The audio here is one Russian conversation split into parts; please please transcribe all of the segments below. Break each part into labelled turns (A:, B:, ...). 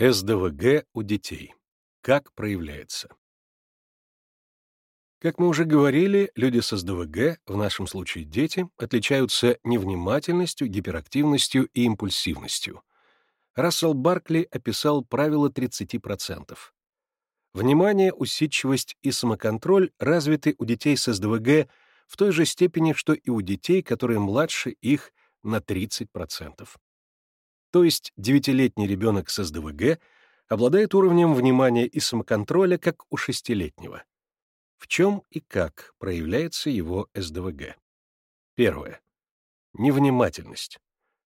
A: СДВГ у детей. Как проявляется? Как мы уже говорили, люди с СДВГ, в нашем случае дети, отличаются невнимательностью, гиперактивностью и импульсивностью. Рассел Баркли описал правило 30%. Внимание, усидчивость и самоконтроль развиты у детей с СДВГ в той же степени, что и у детей, которые младше их на 30%. То есть девятилетний ребенок с СДВГ обладает уровнем внимания и самоконтроля, как у шестилетнего. В чем и как проявляется его СДВГ? Первое. Невнимательность.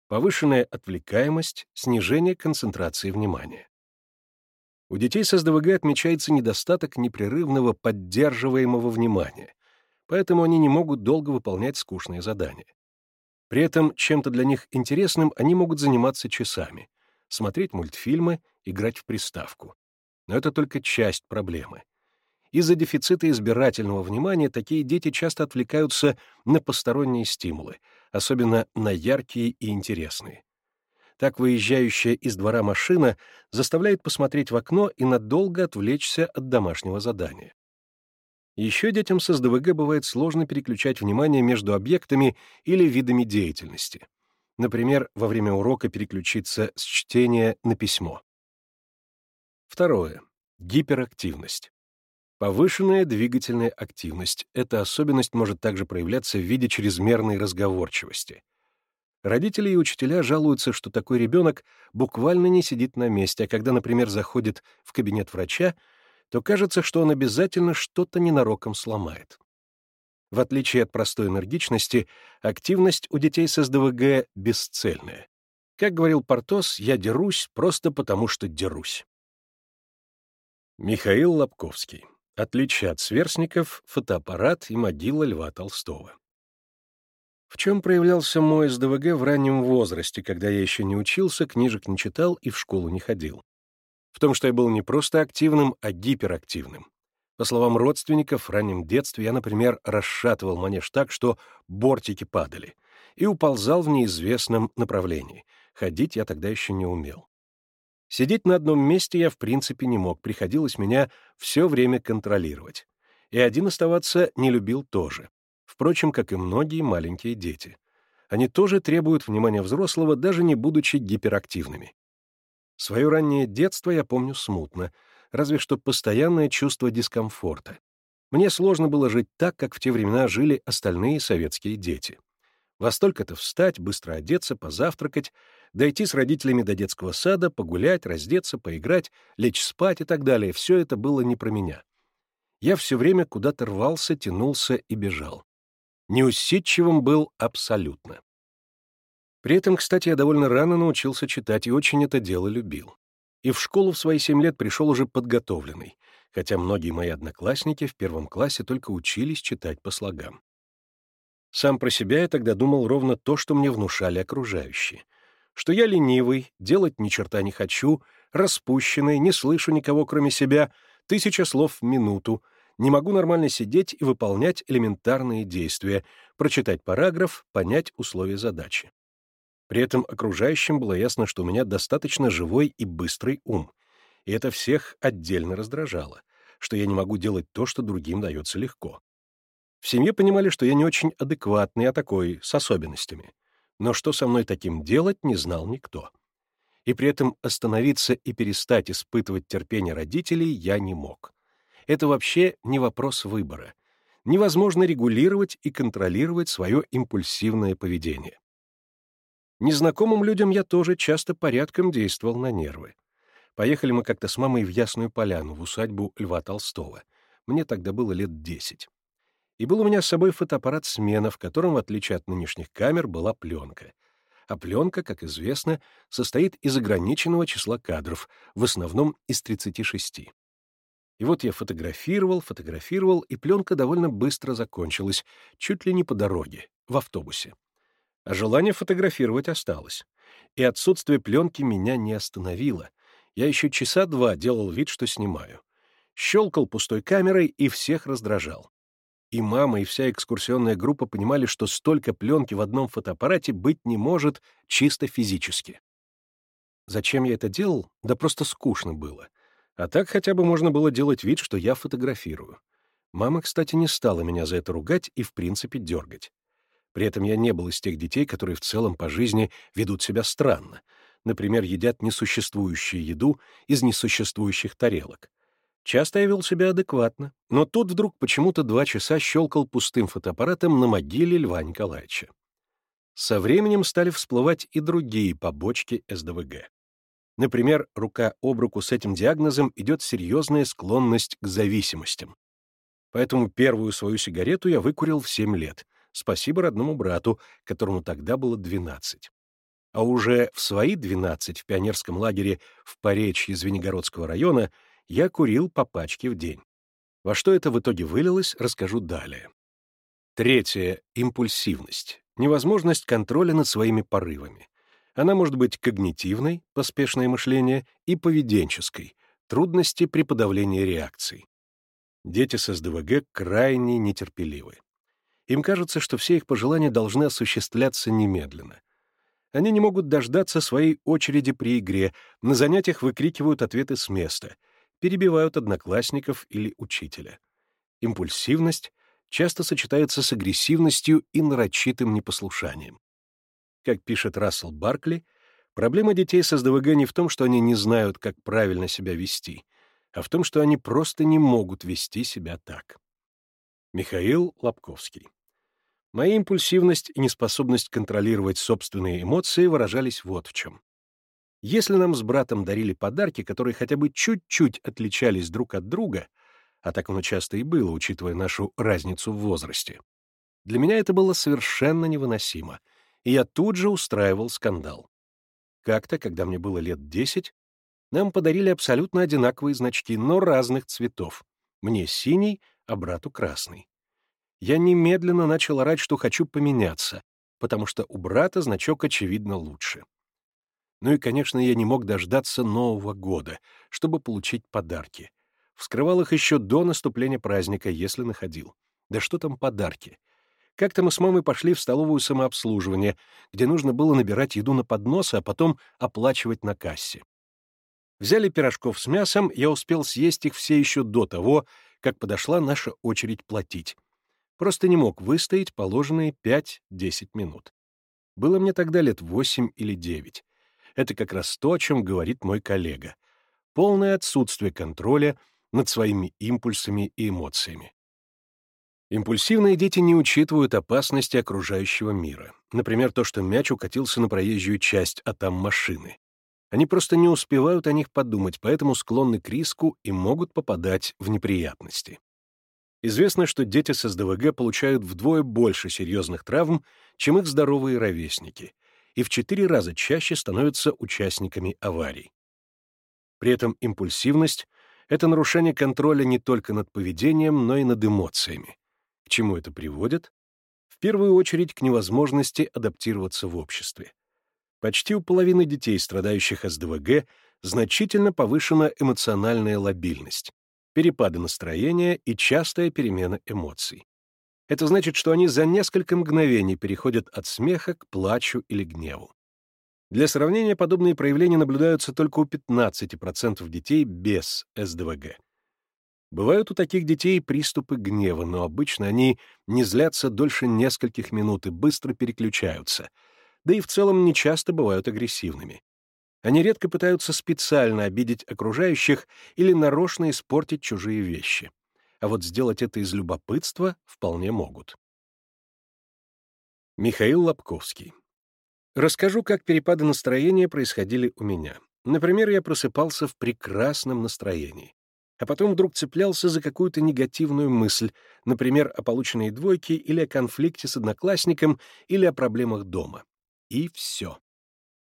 A: Повышенная отвлекаемость, снижение концентрации внимания. У детей с СДВГ отмечается недостаток непрерывного поддерживаемого внимания, поэтому они не могут долго выполнять скучные задания. При этом чем-то для них интересным они могут заниматься часами, смотреть мультфильмы, играть в приставку. Но это только часть проблемы. Из-за дефицита избирательного внимания такие дети часто отвлекаются на посторонние стимулы, особенно на яркие и интересные. Так выезжающая из двора машина заставляет посмотреть в окно и надолго отвлечься от домашнего задания. Еще детям с СДВГ бывает сложно переключать внимание между объектами или видами деятельности. Например, во время урока переключиться с чтения на письмо. Второе. Гиперактивность. Повышенная двигательная активность. Эта особенность может также проявляться в виде чрезмерной разговорчивости. Родители и учителя жалуются, что такой ребенок буквально не сидит на месте, а когда, например, заходит в кабинет врача, то кажется, что он обязательно что-то ненароком сломает. В отличие от простой энергичности, активность у детей с СДВГ бесцельная. Как говорил Портос, я дерусь просто потому, что дерусь. Михаил Лобковский. Отличие от сверстников, фотоаппарат и могила Льва Толстого. В чем проявлялся мой СДВГ в раннем возрасте, когда я еще не учился, книжек не читал и в школу не ходил? В том, что я был не просто активным, а гиперактивным. По словам родственников, в раннем детстве я, например, расшатывал манеж так, что бортики падали, и уползал в неизвестном направлении. Ходить я тогда еще не умел. Сидеть на одном месте я в принципе не мог, приходилось меня все время контролировать. И один оставаться не любил тоже. Впрочем, как и многие маленькие дети. Они тоже требуют внимания взрослого, даже не будучи гиперактивными. Свое раннее детство я помню смутно, разве что постоянное чувство дискомфорта. Мне сложно было жить так, как в те времена жили остальные советские дети. Во столько-то встать, быстро одеться, позавтракать, дойти с родителями до детского сада, погулять, раздеться, поиграть, лечь спать и так далее — все это было не про меня. Я все время куда-то рвался, тянулся и бежал. Неусидчивым был абсолютно. При этом, кстати, я довольно рано научился читать и очень это дело любил. И в школу в свои семь лет пришел уже подготовленный, хотя многие мои одноклассники в первом классе только учились читать по слогам. Сам про себя я тогда думал ровно то, что мне внушали окружающие. Что я ленивый, делать ни черта не хочу, распущенный, не слышу никого кроме себя, тысяча слов в минуту, не могу нормально сидеть и выполнять элементарные действия, прочитать параграф, понять условия задачи. При этом окружающим было ясно, что у меня достаточно живой и быстрый ум, и это всех отдельно раздражало, что я не могу делать то, что другим дается легко. В семье понимали, что я не очень адекватный, а такой, с особенностями. Но что со мной таким делать, не знал никто. И при этом остановиться и перестать испытывать терпение родителей я не мог. Это вообще не вопрос выбора. Невозможно регулировать и контролировать свое импульсивное поведение. Незнакомым людям я тоже часто порядком действовал на нервы. Поехали мы как-то с мамой в Ясную Поляну, в усадьбу Льва Толстого. Мне тогда было лет десять. И был у меня с собой фотоаппарат «Смена», в котором, в отличие от нынешних камер, была пленка. А пленка, как известно, состоит из ограниченного числа кадров, в основном из 36. И вот я фотографировал, фотографировал, и пленка довольно быстро закончилась, чуть ли не по дороге, в автобусе а желание фотографировать осталось. И отсутствие пленки меня не остановило. Я еще часа два делал вид, что снимаю. Щелкал пустой камерой и всех раздражал. И мама, и вся экскурсионная группа понимали, что столько пленки в одном фотоаппарате быть не может чисто физически. Зачем я это делал? Да просто скучно было. А так хотя бы можно было делать вид, что я фотографирую. Мама, кстати, не стала меня за это ругать и, в принципе, дергать. При этом я не был из тех детей, которые в целом по жизни ведут себя странно. Например, едят несуществующую еду из несуществующих тарелок. Часто я вел себя адекватно, но тут вдруг почему-то два часа щелкал пустым фотоаппаратом на могиле Льва Николаевича. Со временем стали всплывать и другие побочки СДВГ. Например, рука об руку с этим диагнозом идет серьезная склонность к зависимостям. Поэтому первую свою сигарету я выкурил в 7 лет. Спасибо родному брату, которому тогда было 12. А уже в свои 12 в пионерском лагере в Поречье Звенигородского района я курил по пачке в день. Во что это в итоге вылилось, расскажу далее. Третье — импульсивность, невозможность контроля над своими порывами. Она может быть когнитивной, поспешное мышление, и поведенческой, трудности при подавлении реакций. Дети с СДВГ крайне нетерпеливы. Им кажется, что все их пожелания должны осуществляться немедленно. Они не могут дождаться своей очереди при игре, на занятиях выкрикивают ответы с места, перебивают одноклассников или учителя. Импульсивность часто сочетается с агрессивностью и нарочитым непослушанием. Как пишет Рассел Баркли, проблема детей с СДВГ не в том, что они не знают, как правильно себя вести, а в том, что они просто не могут вести себя так. Михаил Лобковский Моя импульсивность и неспособность контролировать собственные эмоции выражались вот в чем. Если нам с братом дарили подарки, которые хотя бы чуть-чуть отличались друг от друга, а так оно часто и было, учитывая нашу разницу в возрасте, для меня это было совершенно невыносимо, и я тут же устраивал скандал. Как-то, когда мне было лет десять, нам подарили абсолютно одинаковые значки, но разных цветов. Мне синий, а брату красный я немедленно начал орать, что хочу поменяться, потому что у брата значок, очевидно, лучше. Ну и, конечно, я не мог дождаться Нового года, чтобы получить подарки. Вскрывал их еще до наступления праздника, если находил. Да что там подарки? Как-то мы с мамой пошли в столовую самообслуживания, где нужно было набирать еду на поднос, а потом оплачивать на кассе. Взяли пирожков с мясом, я успел съесть их все еще до того, как подошла наша очередь платить просто не мог выстоять положенные 5-10 минут. Было мне тогда лет 8 или 9. Это как раз то, о чем говорит мой коллега. Полное отсутствие контроля над своими импульсами и эмоциями. Импульсивные дети не учитывают опасности окружающего мира. Например, то, что мяч укатился на проезжую часть, а там машины. Они просто не успевают о них подумать, поэтому склонны к риску и могут попадать в неприятности. Известно, что дети с СДВГ получают вдвое больше серьезных травм, чем их здоровые ровесники, и в четыре раза чаще становятся участниками аварий. При этом импульсивность — это нарушение контроля не только над поведением, но и над эмоциями. К чему это приводит? В первую очередь к невозможности адаптироваться в обществе. Почти у половины детей, страдающих СДВГ, значительно повышена эмоциональная лобильность перепады настроения и частая перемена эмоций. Это значит, что они за несколько мгновений переходят от смеха к плачу или гневу. Для сравнения, подобные проявления наблюдаются только у 15% детей без СДВГ. Бывают у таких детей приступы гнева, но обычно они не злятся дольше нескольких минут и быстро переключаются, да и в целом не часто бывают агрессивными. Они редко пытаются специально обидеть окружающих или нарочно испортить чужие вещи. А вот сделать это из любопытства вполне могут. Михаил Лобковский. Расскажу, как перепады настроения происходили у меня. Например, я просыпался в прекрасном настроении, а потом вдруг цеплялся за какую-то негативную мысль, например, о полученной двойке или о конфликте с одноклассником или о проблемах дома. И все.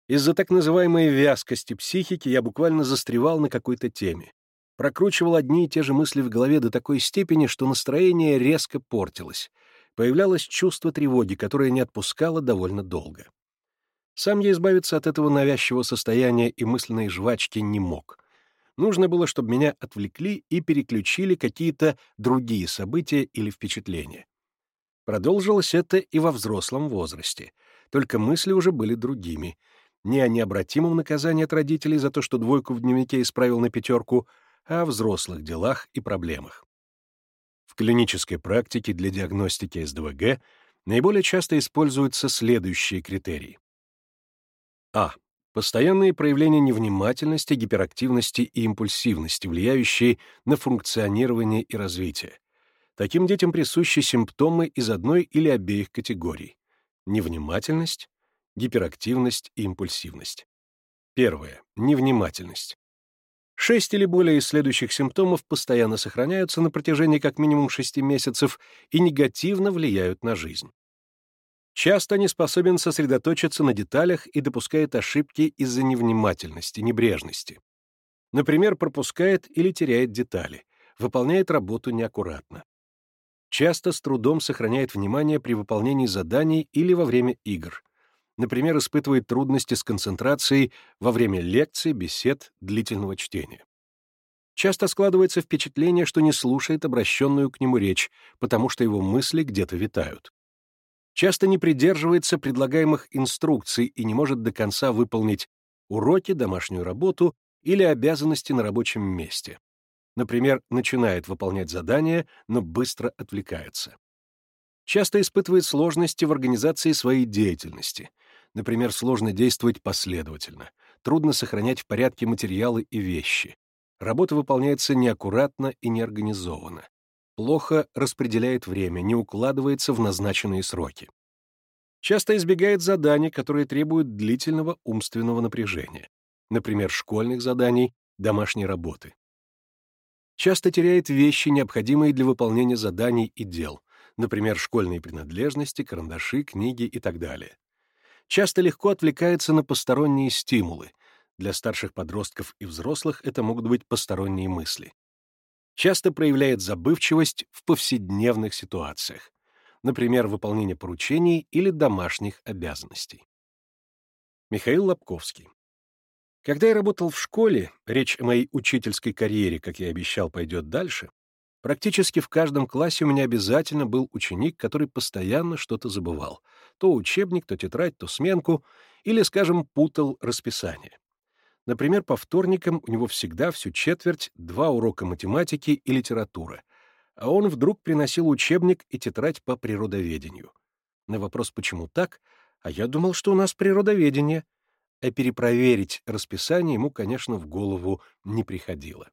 A: Из-за так называемой вязкости психики я буквально застревал на какой-то теме. Прокручивал одни и те же мысли в голове до такой степени, что настроение резко портилось. Появлялось чувство тревоги, которое не отпускало довольно долго. Сам я избавиться от этого навязчивого состояния и мысленной жвачки не мог. Нужно было, чтобы меня отвлекли и переключили какие-то другие события или впечатления. Продолжилось это и во взрослом возрасте, только мысли уже были другими — не о необратимом наказании от родителей за то, что двойку в дневнике исправил на пятерку, а о взрослых делах и проблемах. В клинической практике для диагностики СДВГ наиболее часто используются следующие критерии. А. Постоянные проявления невнимательности, гиперактивности и импульсивности, влияющие на функционирование и развитие. Таким детям присущи симптомы из одной или обеих категорий. Невнимательность, гиперактивность и импульсивность. Первое. Невнимательность. Шесть или более из следующих симптомов постоянно сохраняются на протяжении как минимум шести месяцев и негативно влияют на жизнь. Часто не способен сосредоточиться на деталях и допускает ошибки из-за невнимательности, небрежности. Например, пропускает или теряет детали, выполняет работу неаккуратно. Часто с трудом сохраняет внимание при выполнении заданий или во время игр. Например, испытывает трудности с концентрацией во время лекций, бесед, длительного чтения. Часто складывается впечатление, что не слушает обращенную к нему речь, потому что его мысли где-то витают часто не придерживается предлагаемых инструкций и не может до конца выполнить уроки, домашнюю работу или обязанности на рабочем месте. Например, начинает выполнять задания, но быстро отвлекается. Часто испытывает сложности в организации своей деятельности. Например, сложно действовать последовательно, трудно сохранять в порядке материалы и вещи. Работа выполняется неаккуратно и неорганизованно плохо распределяет время, не укладывается в назначенные сроки. Часто избегает заданий, которые требуют длительного умственного напряжения, например, школьных заданий, домашней работы. Часто теряет вещи, необходимые для выполнения заданий и дел, например, школьные принадлежности, карандаши, книги и так далее. Часто легко отвлекается на посторонние стимулы. Для старших подростков и взрослых это могут быть посторонние мысли часто проявляет забывчивость в повседневных ситуациях, например, выполнение поручений или домашних обязанностей. Михаил Лобковский. Когда я работал в школе, речь о моей учительской карьере, как я обещал, пойдет дальше, практически в каждом классе у меня обязательно был ученик, который постоянно что-то забывал. То учебник, то тетрадь, то сменку, или, скажем, путал расписание. Например, по вторникам у него всегда всю четверть два урока математики и литературы, а он вдруг приносил учебник и тетрадь по природоведению. На вопрос «почему так?» а я думал, что у нас природоведение. А перепроверить расписание ему, конечно, в голову не приходило.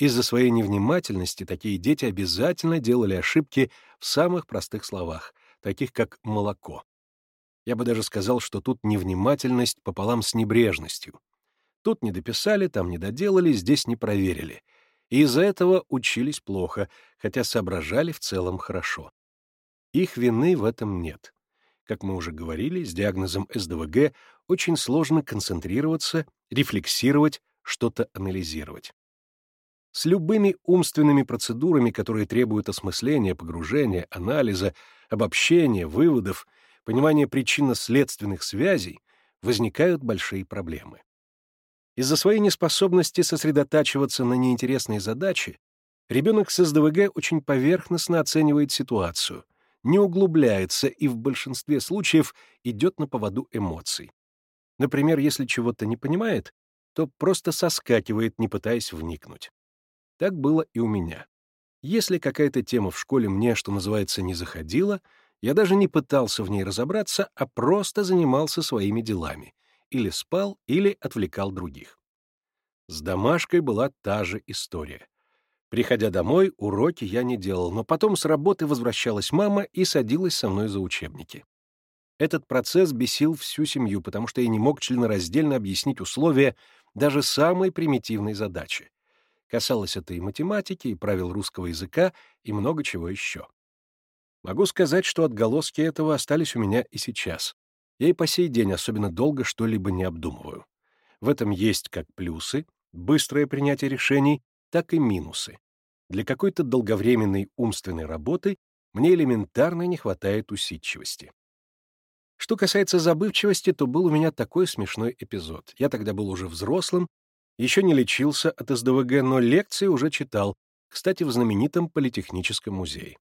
A: Из-за своей невнимательности такие дети обязательно делали ошибки в самых простых словах, таких как «молоко». Я бы даже сказал, что тут невнимательность пополам с небрежностью. Тут не дописали, там не доделали, здесь не проверили. И из-за этого учились плохо, хотя соображали в целом хорошо. Их вины в этом нет. Как мы уже говорили, с диагнозом СДВГ очень сложно концентрироваться, рефлексировать, что-то анализировать. С любыми умственными процедурами, которые требуют осмысления, погружения, анализа, обобщения, выводов, понимания причинно-следственных связей, возникают большие проблемы. Из-за своей неспособности сосредотачиваться на неинтересной задаче, ребенок с СДВГ очень поверхностно оценивает ситуацию, не углубляется и в большинстве случаев идет на поводу эмоций. Например, если чего-то не понимает, то просто соскакивает, не пытаясь вникнуть. Так было и у меня. Если какая-то тема в школе мне, что называется, не заходила, я даже не пытался в ней разобраться, а просто занимался своими делами или спал, или отвлекал других. С домашкой была та же история. Приходя домой, уроки я не делал, но потом с работы возвращалась мама и садилась со мной за учебники. Этот процесс бесил всю семью, потому что я не мог членораздельно объяснить условия даже самой примитивной задачи. Касалось это и математики, и правил русского языка, и много чего еще. Могу сказать, что отголоски этого остались у меня и сейчас. Я и по сей день особенно долго что-либо не обдумываю. В этом есть как плюсы, быстрое принятие решений, так и минусы. Для какой-то долговременной умственной работы мне элементарно не хватает усидчивости. Что касается забывчивости, то был у меня такой смешной эпизод. Я тогда был уже взрослым, еще не лечился от СДВГ, но лекции уже читал, кстати, в знаменитом Политехническом музее.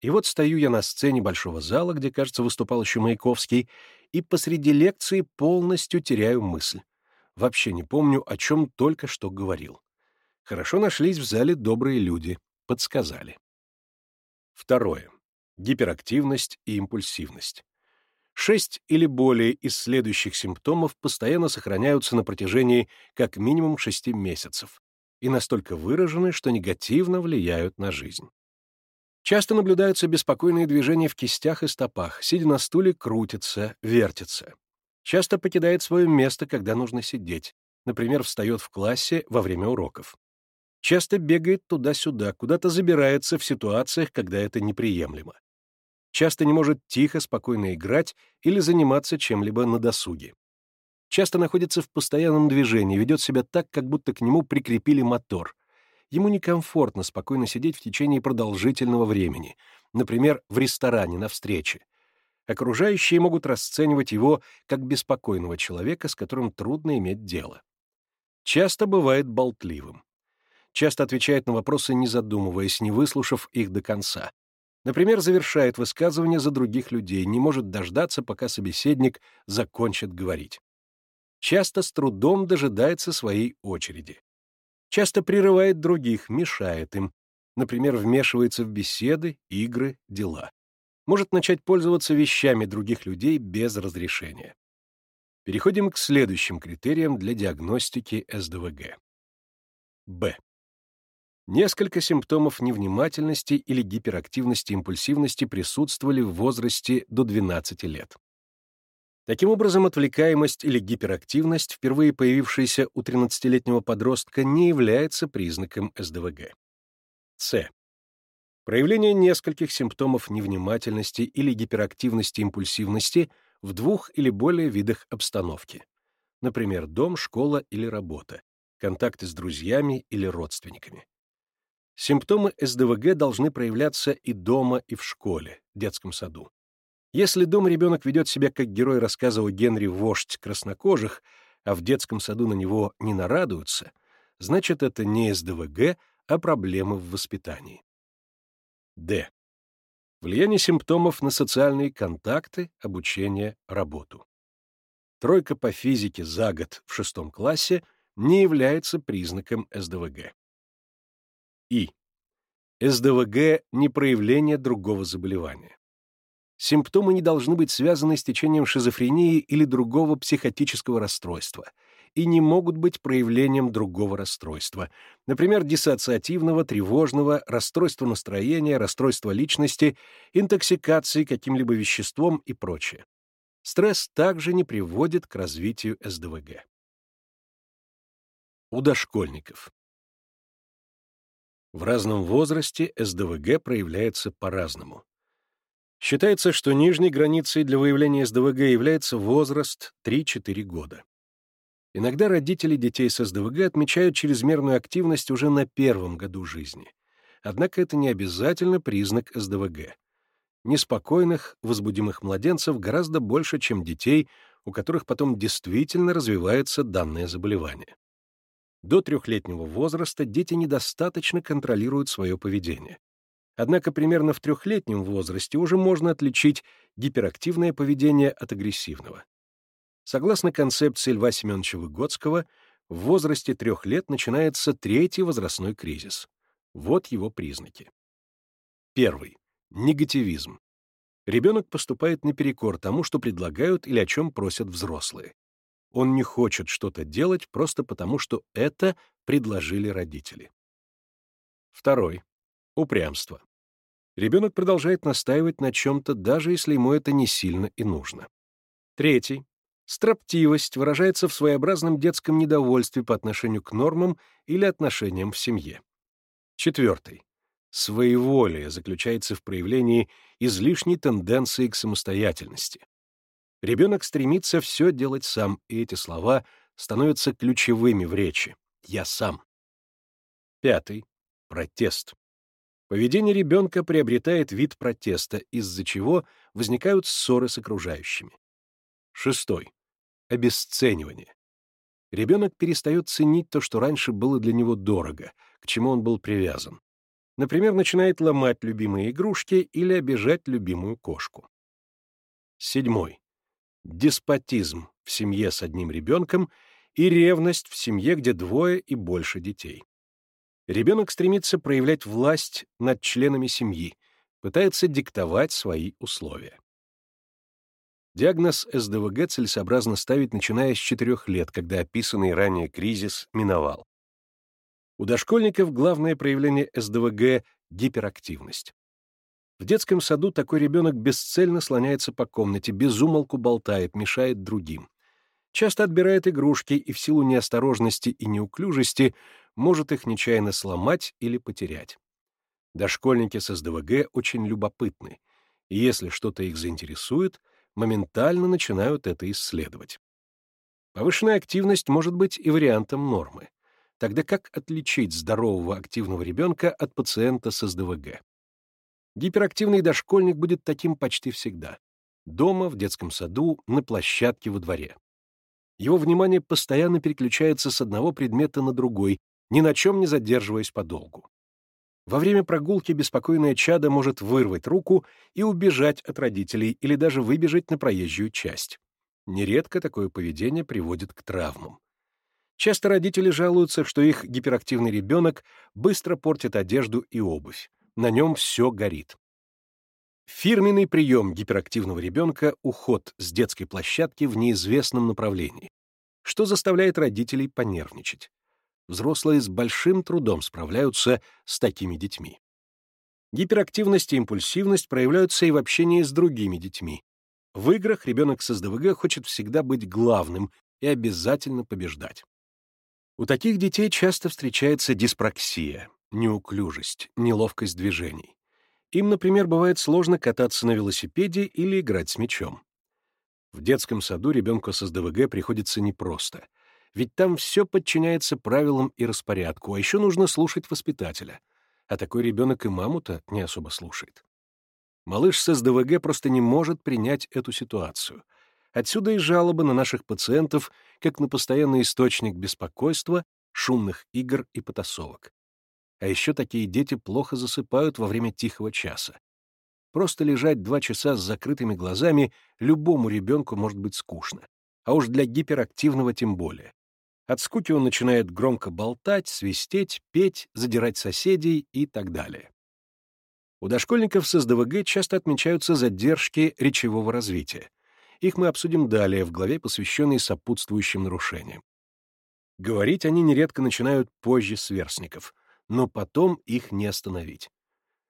A: И вот стою я на сцене большого зала, где, кажется, выступал еще Маяковский, и посреди лекции полностью теряю мысль. Вообще не помню, о чем только что говорил. Хорошо нашлись в зале добрые люди, подсказали. Второе. Гиперактивность и импульсивность. Шесть или более из следующих симптомов постоянно сохраняются на протяжении как минимум шести месяцев и настолько выражены, что негативно влияют на жизнь. Часто наблюдаются беспокойные движения в кистях и стопах, сидя на стуле, крутится, вертится. Часто покидает свое место, когда нужно сидеть, например, встает в классе во время уроков. Часто бегает туда-сюда, куда-то забирается в ситуациях, когда это неприемлемо часто не может тихо, спокойно играть или заниматься чем-либо на досуге. Часто находится в постоянном движении, ведет себя так, как будто к нему прикрепили мотор. Ему некомфортно спокойно сидеть в течение продолжительного времени, например, в ресторане, на встрече. Окружающие могут расценивать его как беспокойного человека, с которым трудно иметь дело. Часто бывает болтливым. Часто отвечает на вопросы, не задумываясь, не выслушав их до конца. Например, завершает высказывание за других людей, не может дождаться, пока собеседник закончит говорить. Часто с трудом дожидается своей очереди. Часто прерывает других, мешает им. Например, вмешивается в беседы, игры, дела. Может начать пользоваться вещами других людей без разрешения. Переходим к следующим критериям для диагностики СДВГ. Б. Несколько симптомов невнимательности или гиперактивности импульсивности присутствовали в возрасте до 12 лет. Таким образом, отвлекаемость или гиперактивность, впервые появившаяся у 13-летнего подростка, не является признаком СДВГ. С. Проявление нескольких симптомов невнимательности или гиперактивности импульсивности в двух или более видах обстановки. Например, дом, школа или работа, контакты с друзьями или родственниками. Симптомы СДВГ должны проявляться и дома, и в школе, детском саду. Если дома ребенок ведет себя как герой рассказа о Генри «Вождь краснокожих», а в детском саду на него не нарадуются, значит, это не СДВГ, а проблемы в воспитании. Д. Влияние симптомов на социальные контакты, обучение, работу. Тройка по физике за год в шестом классе не является признаком СДВГ. И. СДВГ — не проявление другого заболевания. Симптомы не должны быть связаны с течением шизофрении или другого психотического расстройства и не могут быть проявлением другого расстройства, например, диссоциативного, тревожного, расстройства настроения, расстройства личности, интоксикации каким-либо веществом и прочее. Стресс также не приводит к развитию СДВГ. У дошкольников. В разном возрасте СДВГ проявляется по-разному. Считается, что нижней границей для выявления СДВГ является возраст 3-4 года. Иногда родители детей с СДВГ отмечают чрезмерную активность уже на первом году жизни. Однако это не обязательно признак СДВГ. Неспокойных, возбудимых младенцев гораздо больше, чем детей, у которых потом действительно развивается данное заболевание. До трехлетнего возраста дети недостаточно контролируют свое поведение. Однако примерно в трехлетнем возрасте уже можно отличить гиперактивное поведение от агрессивного. Согласно концепции Льва Семеновича Выгодского, в возрасте трех лет начинается третий возрастной кризис. Вот его признаки. Первый. Негативизм. Ребенок поступает наперекор тому, что предлагают или о чем просят взрослые. Он не хочет что-то делать просто потому, что это предложили родители. Второй. Упрямство. Ребенок продолжает настаивать на чем-то, даже если ему это не сильно и нужно. Третий. Строптивость выражается в своеобразном детском недовольстве по отношению к нормам или отношениям в семье. Четвертый. Своеволие заключается в проявлении излишней тенденции к самостоятельности. Ребенок стремится все делать сам, и эти слова становятся ключевыми в речи. «Я сам». Пятый. Протест. Поведение ребенка приобретает вид протеста, из-за чего возникают ссоры с окружающими. Шестой. Обесценивание. Ребенок перестает ценить то, что раньше было для него дорого, к чему он был привязан. Например, начинает ломать любимые игрушки или обижать любимую кошку. Седьмой деспотизм в семье с одним ребенком и ревность в семье, где двое и больше детей. Ребенок стремится проявлять власть над членами семьи, пытается диктовать свои условия. Диагноз СДВГ целесообразно ставить, начиная с 4 лет, когда описанный ранее кризис миновал. У дошкольников главное проявление СДВГ — гиперактивность. В детском саду такой ребенок бесцельно слоняется по комнате, безумолку болтает, мешает другим. Часто отбирает игрушки и в силу неосторожности и неуклюжести может их нечаянно сломать или потерять. Дошкольники с СДВГ очень любопытны, и если что-то их заинтересует, моментально начинают это исследовать. Повышенная активность может быть и вариантом нормы. Тогда как отличить здорового активного ребенка от пациента с СДВГ? Гиперактивный дошкольник будет таким почти всегда. Дома, в детском саду, на площадке во дворе. Его внимание постоянно переключается с одного предмета на другой, ни на чем не задерживаясь подолгу. Во время прогулки беспокойное чадо может вырвать руку и убежать от родителей или даже выбежать на проезжую часть. Нередко такое поведение приводит к травмам. Часто родители жалуются, что их гиперактивный ребенок быстро портит одежду и обувь на нем все горит. Фирменный прием гиперактивного ребенка — уход с детской площадки в неизвестном направлении, что заставляет родителей понервничать. Взрослые с большим трудом справляются с такими детьми. Гиперактивность и импульсивность проявляются и в общении с другими детьми. В играх ребенок с СДВГ хочет всегда быть главным и обязательно побеждать. У таких детей часто встречается диспраксия, неуклюжесть, неловкость движений. Им, например, бывает сложно кататься на велосипеде или играть с мячом. В детском саду ребенку с СДВГ приходится непросто, ведь там все подчиняется правилам и распорядку, а еще нужно слушать воспитателя. А такой ребенок и маму-то не особо слушает. Малыш с СДВГ просто не может принять эту ситуацию. Отсюда и жалобы на наших пациентов как на постоянный источник беспокойства, шумных игр и потасовок. А еще такие дети плохо засыпают во время тихого часа. Просто лежать два часа с закрытыми глазами любому ребенку может быть скучно. А уж для гиперактивного тем более. От скуки он начинает громко болтать, свистеть, петь, задирать соседей и так далее. У дошкольников с СДВГ часто отмечаются задержки речевого развития. Их мы обсудим далее в главе, посвященной сопутствующим нарушениям. Говорить они нередко начинают позже сверстников, но потом их не остановить.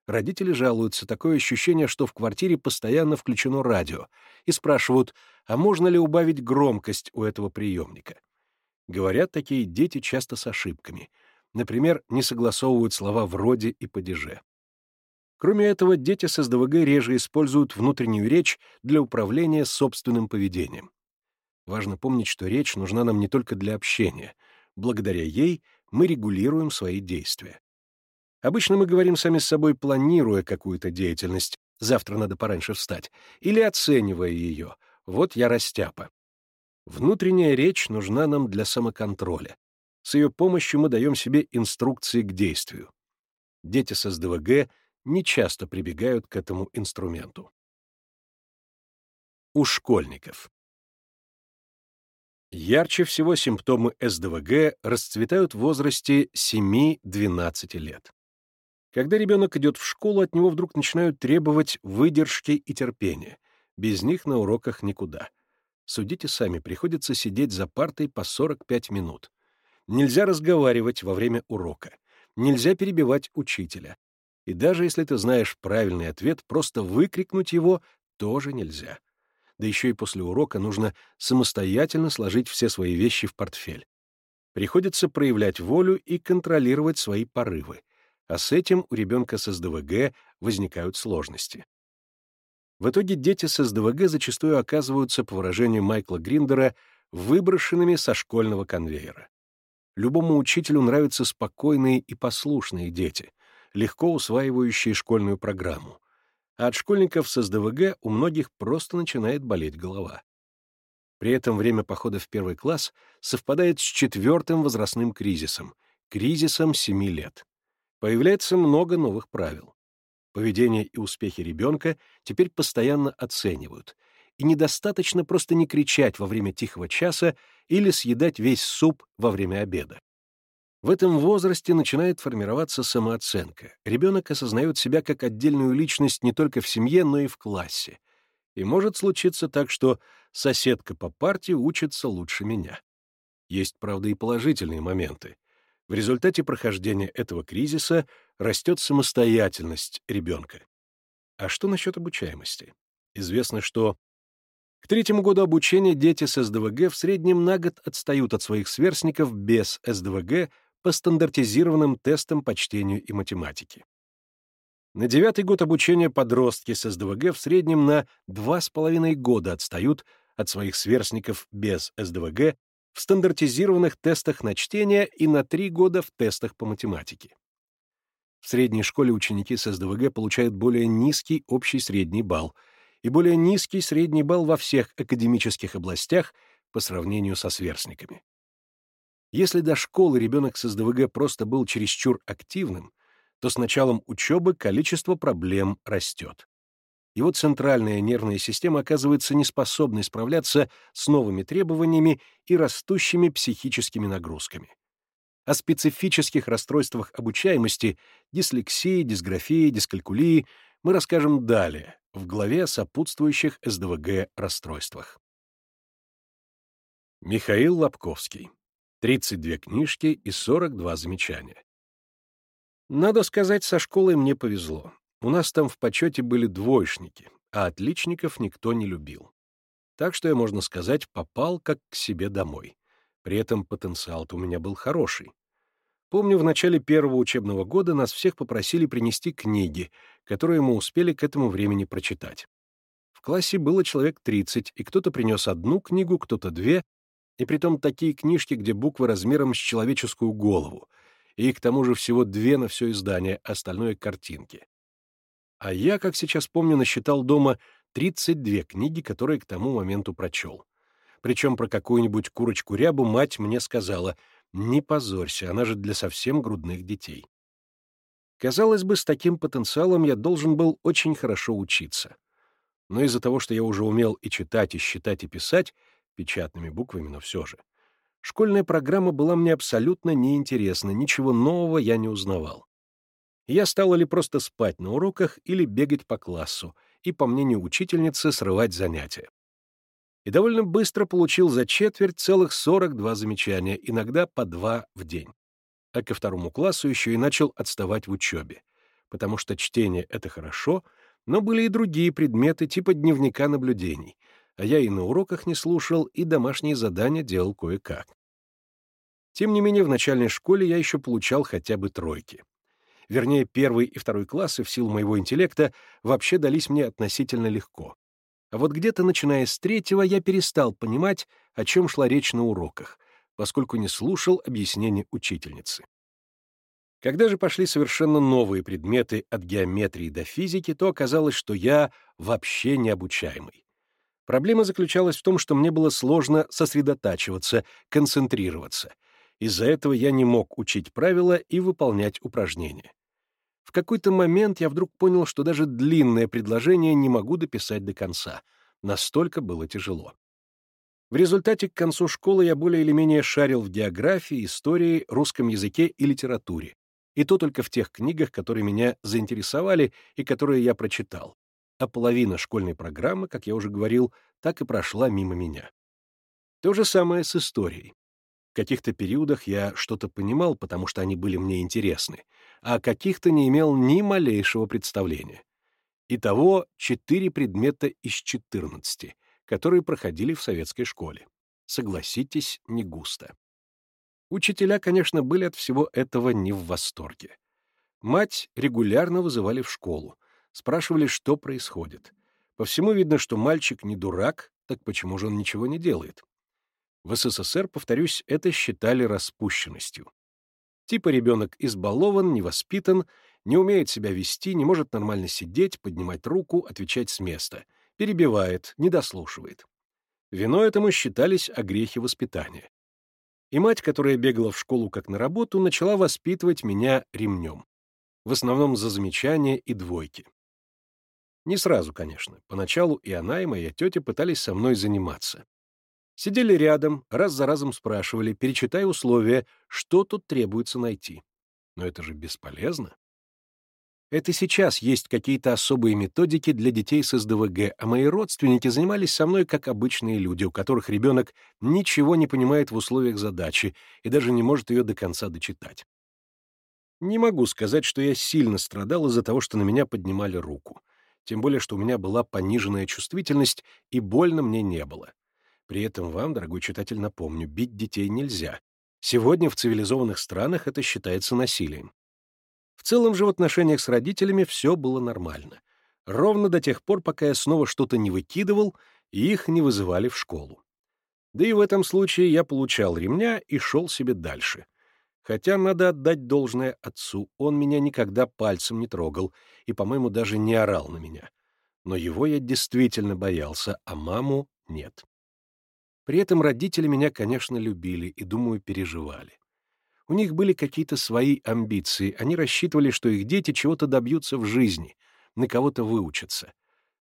A: Родители жалуются, такое ощущение, что в квартире постоянно включено радио, и спрашивают, а можно ли убавить громкость у этого приемника. Говорят такие дети часто с ошибками. Например, не согласовывают слова «вроде» и «падеже». Кроме этого, дети с СДВГ реже используют внутреннюю речь для управления собственным поведением. Важно помнить, что речь нужна нам не только для общения. Благодаря ей мы регулируем свои действия. Обычно мы говорим сами с собой, планируя какую-то деятельность, завтра надо пораньше встать, или оценивая ее, вот я растяпа. Внутренняя речь нужна нам для самоконтроля. С ее помощью мы даем себе инструкции к действию. Дети с СДВГ не часто прибегают к этому инструменту. У школьников. Ярче всего симптомы СДВГ расцветают в возрасте 7-12 лет. Когда ребенок идет в школу, от него вдруг начинают требовать выдержки и терпения. Без них на уроках никуда. Судите сами, приходится сидеть за партой по 45 минут. Нельзя разговаривать во время урока. Нельзя перебивать учителя. И даже если ты знаешь правильный ответ, просто выкрикнуть его тоже нельзя да еще и после урока нужно самостоятельно сложить все свои вещи в портфель. Приходится проявлять волю и контролировать свои порывы, а с этим у ребенка с СДВГ возникают сложности. В итоге дети с СДВГ зачастую оказываются, по выражению Майкла Гриндера, выброшенными со школьного конвейера. Любому учителю нравятся спокойные и послушные дети, легко усваивающие школьную программу, а от школьников с СДВГ у многих просто начинает болеть голова. При этом время похода в первый класс совпадает с четвертым возрастным кризисом — кризисом 7 лет. Появляется много новых правил. Поведение и успехи ребенка теперь постоянно оценивают, и недостаточно просто не кричать во время тихого часа или съедать весь суп во время обеда. В этом возрасте начинает формироваться самооценка. Ребенок осознает себя как отдельную личность не только в семье, но и в классе. И может случиться так, что соседка по партии учится лучше меня. Есть, правда, и положительные моменты. В результате прохождения этого кризиса растет самостоятельность ребенка. А что насчет обучаемости? Известно, что к третьему году обучения дети с СДВГ в среднем на год отстают от своих сверстников без СДВГ по стандартизированным тестам по чтению и математике. На девятый год обучения подростки с СДВГ в среднем на два с половиной года отстают от своих сверстников без СДВГ в стандартизированных тестах на чтение и на три года в тестах по математике. В средней школе ученики с СДВГ получают более низкий общий средний балл и более низкий средний балл во всех академических областях по сравнению со сверстниками. Если до школы ребенок с СДВГ просто был чересчур активным, то с началом учебы количество проблем растет. Его центральная нервная система оказывается неспособной справляться с новыми требованиями и растущими психическими нагрузками. О специфических расстройствах обучаемости, дислексии, дисграфии, дискалькулии мы расскажем далее, в главе о сопутствующих СДВГ расстройствах. Михаил Лобковский. 32 книжки и 42 замечания. Надо сказать, со школой мне повезло. У нас там в почете были двоечники, а отличников никто не любил. Так что я, можно сказать, попал как к себе домой. При этом потенциал-то у меня был хороший. Помню, в начале первого учебного года нас всех попросили принести книги, которые мы успели к этому времени прочитать. В классе было человек 30, и кто-то принес одну книгу, кто-то две, и притом такие книжки, где буквы размером с человеческую голову, и к тому же всего две на все издание, остальное — картинки. А я, как сейчас помню, насчитал дома 32 книги, которые к тому моменту прочел. Причем про какую-нибудь курочку-рябу мать мне сказала, «Не позорься, она же для совсем грудных детей». Казалось бы, с таким потенциалом я должен был очень хорошо учиться. Но из-за того, что я уже умел и читать, и считать, и писать, печатными буквами, но все же. Школьная программа была мне абсолютно неинтересна, ничего нового я не узнавал. Я стал или просто спать на уроках, или бегать по классу, и, по мнению учительницы, срывать занятия. И довольно быстро получил за четверть целых 42 замечания, иногда по два в день. А ко второму классу еще и начал отставать в учебе, потому что чтение — это хорошо, но были и другие предметы типа дневника наблюдений — а я и на уроках не слушал, и домашние задания делал кое-как. Тем не менее, в начальной школе я еще получал хотя бы тройки. Вернее, первый и второй классы в силу моего интеллекта вообще дались мне относительно легко. А вот где-то начиная с третьего я перестал понимать, о чем шла речь на уроках, поскольку не слушал объяснений учительницы. Когда же пошли совершенно новые предметы от геометрии до физики, то оказалось, что я вообще необучаемый. Проблема заключалась в том, что мне было сложно сосредотачиваться, концентрироваться. Из-за этого я не мог учить правила и выполнять упражнения. В какой-то момент я вдруг понял, что даже длинное предложение не могу дописать до конца. Настолько было тяжело. В результате к концу школы я более или менее шарил в географии, истории, русском языке и литературе. И то только в тех книгах, которые меня заинтересовали и которые я прочитал а половина школьной программы, как я уже говорил, так и прошла мимо меня. То же самое с историей. В каких-то периодах я что-то понимал, потому что они были мне интересны, а каких-то не имел ни малейшего представления. Итого четыре предмета из четырнадцати, которые проходили в советской школе. Согласитесь, не густо. Учителя, конечно, были от всего этого не в восторге. Мать регулярно вызывали в школу, Спрашивали, что происходит. По всему видно, что мальчик не дурак, так почему же он ничего не делает? В СССР, повторюсь, это считали распущенностью. Типа ребенок избалован, невоспитан, не умеет себя вести, не может нормально сидеть, поднимать руку, отвечать с места, перебивает, не дослушивает. Виной этому считались огрехи воспитания. И мать, которая бегала в школу как на работу, начала воспитывать меня ремнем. В основном за замечания и двойки. Не сразу, конечно. Поначалу и она, и моя тетя пытались со мной заниматься. Сидели рядом, раз за разом спрашивали, перечитай условия, что тут требуется найти. Но это же бесполезно. Это сейчас есть какие-то особые методики для детей с СДВГ, а мои родственники занимались со мной как обычные люди, у которых ребенок ничего не понимает в условиях задачи и даже не может ее до конца дочитать. Не могу сказать, что я сильно страдал из-за того, что на меня поднимали руку. Тем более, что у меня была пониженная чувствительность, и больно мне не было. При этом вам, дорогой читатель, напомню, бить детей нельзя. Сегодня в цивилизованных странах это считается насилием. В целом же в отношениях с родителями все было нормально. Ровно до тех пор, пока я снова что-то не выкидывал, и их не вызывали в школу. Да и в этом случае я получал ремня и шел себе дальше. Хотя надо отдать должное отцу, он меня никогда пальцем не трогал и, по-моему, даже не орал на меня. Но его я действительно боялся, а маму — нет. При этом родители меня, конечно, любили и, думаю, переживали. У них были какие-то свои амбиции, они рассчитывали, что их дети чего-то добьются в жизни, на кого-то выучатся.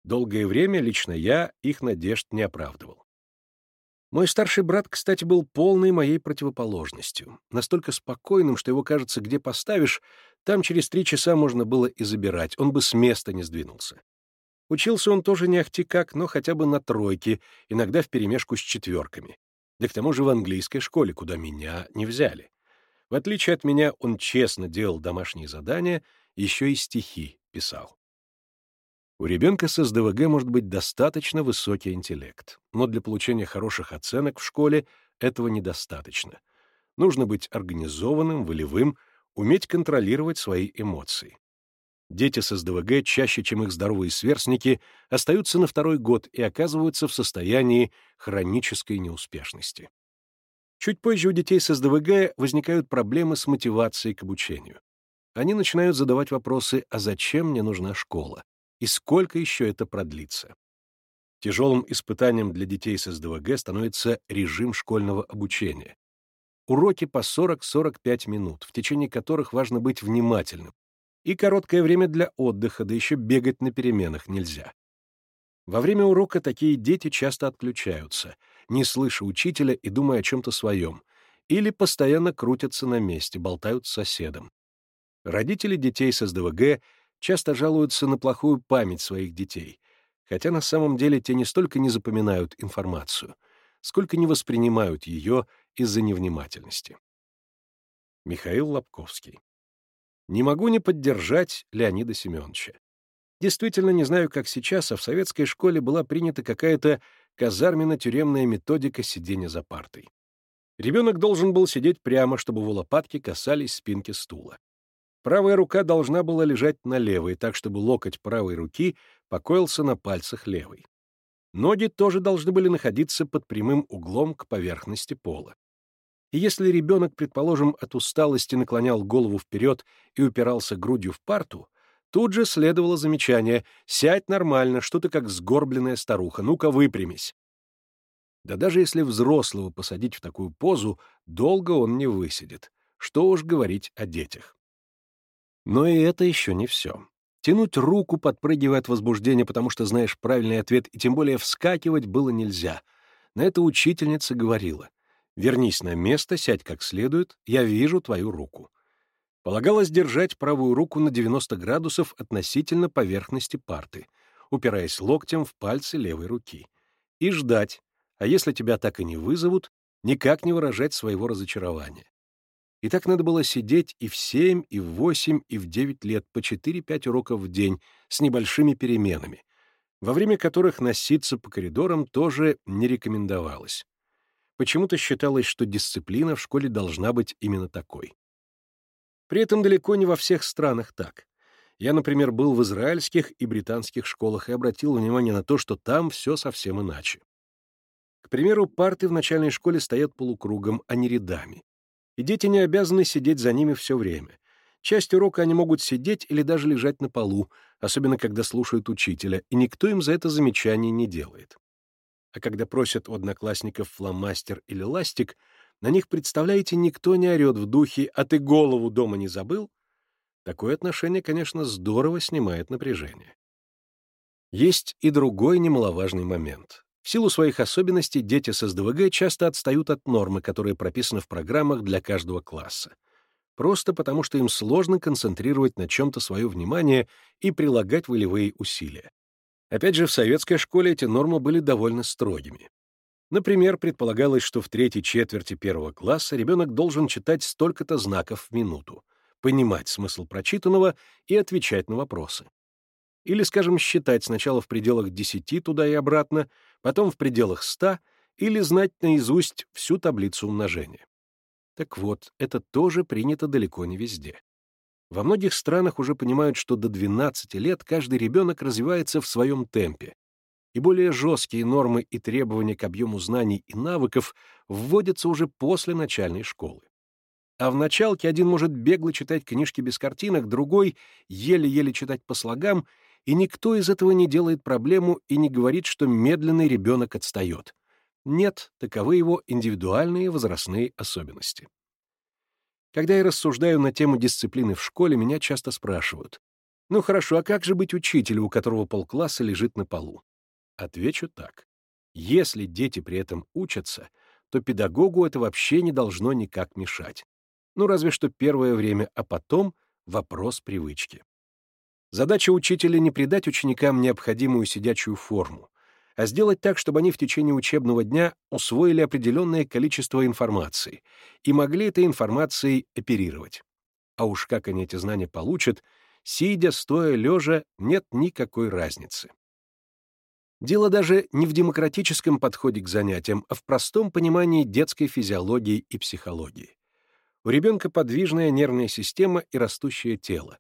A: Долгое время лично я их надежд не оправдывал. Мой старший брат, кстати, был полной моей противоположностью, настолько спокойным, что его, кажется, где поставишь, там через три часа можно было и забирать, он бы с места не сдвинулся. Учился он тоже не ахти как, но хотя бы на тройке, иногда вперемешку с четверками. Да к тому же в английской школе, куда меня не взяли. В отличие от меня, он честно делал домашние задания, еще и стихи писал. У ребенка с СДВГ может быть достаточно высокий интеллект, но для получения хороших оценок в школе этого недостаточно. Нужно быть организованным, волевым, уметь контролировать свои эмоции. Дети с СДВГ чаще, чем их здоровые сверстники, остаются на второй год и оказываются в состоянии хронической неуспешности. Чуть позже у детей с СДВГ возникают проблемы с мотивацией к обучению. Они начинают задавать вопросы «А зачем мне нужна школа?» И сколько еще это продлится? Тяжелым испытанием для детей с СДВГ становится режим школьного обучения. Уроки по 40-45 минут, в течение которых важно быть внимательным. И короткое время для отдыха, да еще бегать на переменах нельзя. Во время урока такие дети часто отключаются, не слыша учителя и думая о чем-то своем, или постоянно крутятся на месте, болтают с соседом. Родители детей с СДВГ часто жалуются на плохую память своих детей, хотя на самом деле те не столько не запоминают информацию, сколько не воспринимают ее из-за невнимательности. Михаил Лобковский. Не могу не поддержать Леонида Семеновича. Действительно не знаю, как сейчас, а в советской школе была принята какая-то казарменно-тюремная методика сидения за партой. Ребенок должен был сидеть прямо, чтобы его лопатки касались спинки стула. Правая рука должна была лежать на левой, так чтобы локоть правой руки покоился на пальцах левой. Ноги тоже должны были находиться под прямым углом к поверхности пола. И если ребенок, предположим, от усталости наклонял голову вперед и упирался грудью в парту, тут же следовало замечание «Сядь нормально, что ты как сгорбленная старуха, ну-ка выпрямись». Да даже если взрослого посадить в такую позу, долго он не высидит. Что уж говорить о детях. Но и это еще не все. Тянуть руку, подпрыгивая от возбуждения, потому что знаешь правильный ответ, и тем более вскакивать было нельзя. На это учительница говорила. «Вернись на место, сядь как следует, я вижу твою руку». Полагалось держать правую руку на 90 градусов относительно поверхности парты, упираясь локтем в пальцы левой руки. И ждать, а если тебя так и не вызовут, никак не выражать своего разочарования. И так надо было сидеть и в семь, и в восемь, и в девять лет по четыре-пять уроков в день с небольшими переменами, во время которых носиться по коридорам тоже не рекомендовалось. Почему-то считалось, что дисциплина в школе должна быть именно такой. При этом далеко не во всех странах так. Я, например, был в израильских и британских школах и обратил внимание на то, что там все совсем иначе. К примеру, парты в начальной школе стоят полукругом, а не рядами и дети не обязаны сидеть за ними все время. Часть урока они могут сидеть или даже лежать на полу, особенно когда слушают учителя, и никто им за это замечаний не делает. А когда просят у одноклассников фломастер или ластик, на них, представляете, никто не орет в духе «а ты голову дома не забыл?» Такое отношение, конечно, здорово снимает напряжение. Есть и другой немаловажный момент. В силу своих особенностей дети с СДВГ часто отстают от нормы, которая прописана в программах для каждого класса. Просто потому, что им сложно концентрировать на чем-то свое внимание и прилагать волевые усилия. Опять же, в советской школе эти нормы были довольно строгими. Например, предполагалось, что в третьей четверти первого класса ребенок должен читать столько-то знаков в минуту, понимать смысл прочитанного и отвечать на вопросы. Или, скажем, считать сначала в пределах 10 туда и обратно, потом в пределах 100, или знать наизусть всю таблицу умножения. Так вот, это тоже принято далеко не везде. Во многих странах уже понимают, что до 12 лет каждый ребенок развивается в своем темпе, и более жесткие нормы и требования к объему знаний и навыков вводятся уже после начальной школы. А в началке один может бегло читать книжки без картинок, другой — еле-еле читать по слогам и никто из этого не делает проблему и не говорит, что медленный ребенок отстает. Нет, таковы его индивидуальные возрастные особенности. Когда я рассуждаю на тему дисциплины в школе, меня часто спрашивают, «Ну хорошо, а как же быть учителем, у которого полкласса лежит на полу?» Отвечу так. Если дети при этом учатся, то педагогу это вообще не должно никак мешать. Ну, разве что первое время, а потом — вопрос привычки. Задача учителя не придать ученикам необходимую сидячую форму, а сделать так, чтобы они в течение учебного дня усвоили определенное количество информации и могли этой информацией оперировать. А уж как они эти знания получат, сидя, стоя, лежа, нет никакой разницы. Дело даже не в демократическом подходе к занятиям, а в простом понимании детской физиологии и психологии. У ребенка подвижная нервная система и растущее тело,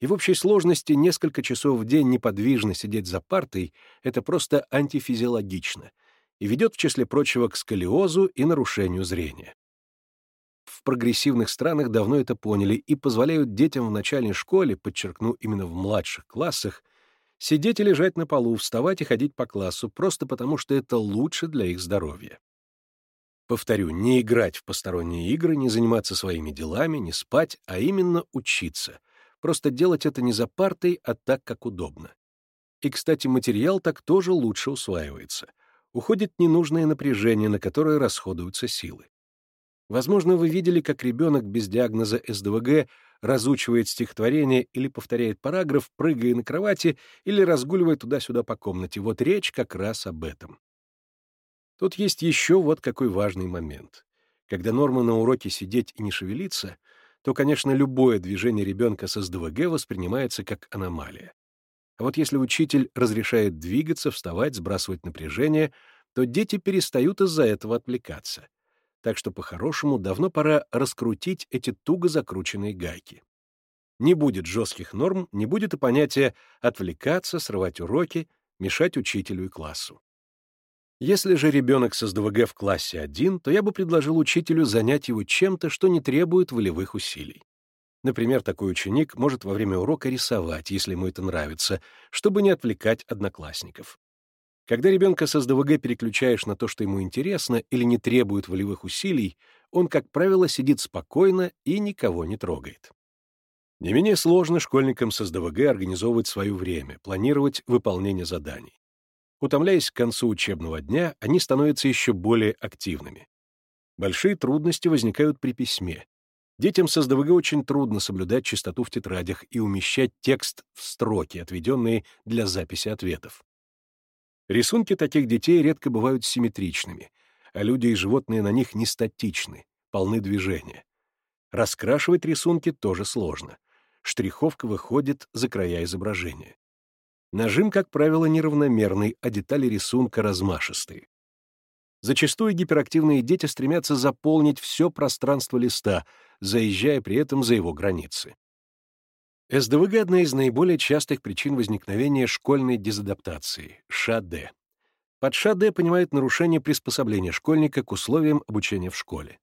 A: и в общей сложности несколько часов в день неподвижно сидеть за партой — это просто антифизиологично и ведет, в числе прочего, к сколиозу и нарушению зрения. В прогрессивных странах давно это поняли и позволяют детям в начальной школе, подчеркну, именно в младших классах, сидеть и лежать на полу, вставать и ходить по классу, просто потому что это лучше для их здоровья. Повторю, не играть в посторонние игры, не заниматься своими делами, не спать, а именно учиться, Просто делать это не за партой, а так, как удобно. И, кстати, материал так тоже лучше усваивается. Уходит ненужное напряжение, на которое расходуются силы. Возможно, вы видели, как ребенок без диагноза СДВГ разучивает стихотворение или повторяет параграф, прыгая на кровати или разгуливая туда-сюда по комнате. Вот речь как раз об этом. Тут есть еще вот какой важный момент. Когда норма на уроке сидеть и не шевелиться, то, конечно, любое движение ребенка с СДВГ воспринимается как аномалия. А вот если учитель разрешает двигаться, вставать, сбрасывать напряжение, то дети перестают из-за этого отвлекаться. Так что, по-хорошему, давно пора раскрутить эти туго закрученные гайки. Не будет жестких норм, не будет и понятия «отвлекаться», «срывать уроки», «мешать учителю и классу». Если же ребенок с СДВГ в классе один, то я бы предложил учителю занять его чем-то, что не требует волевых усилий. Например, такой ученик может во время урока рисовать, если ему это нравится, чтобы не отвлекать одноклассников. Когда ребенка с СДВГ переключаешь на то, что ему интересно или не требует волевых усилий, он, как правило, сидит спокойно и никого не трогает. Не менее сложно школьникам с СДВГ организовывать свое время, планировать выполнение заданий. Утомляясь к концу учебного дня, они становятся еще более активными. Большие трудности возникают при письме. Детям с СДВГ очень трудно соблюдать чистоту в тетрадях и умещать текст в строки, отведенные для записи ответов. Рисунки таких детей редко бывают симметричными, а люди и животные на них не статичны, полны движения. Раскрашивать рисунки тоже сложно. Штриховка выходит за края изображения. Нажим, как правило, неравномерный, а детали рисунка размашистые. Зачастую гиперактивные дети стремятся заполнить все пространство листа, заезжая при этом за его границы. СДВГ — одна из наиболее частых причин возникновения школьной дезадаптации — ШАД. Под ШАД понимают нарушение приспособления школьника к условиям обучения в школе.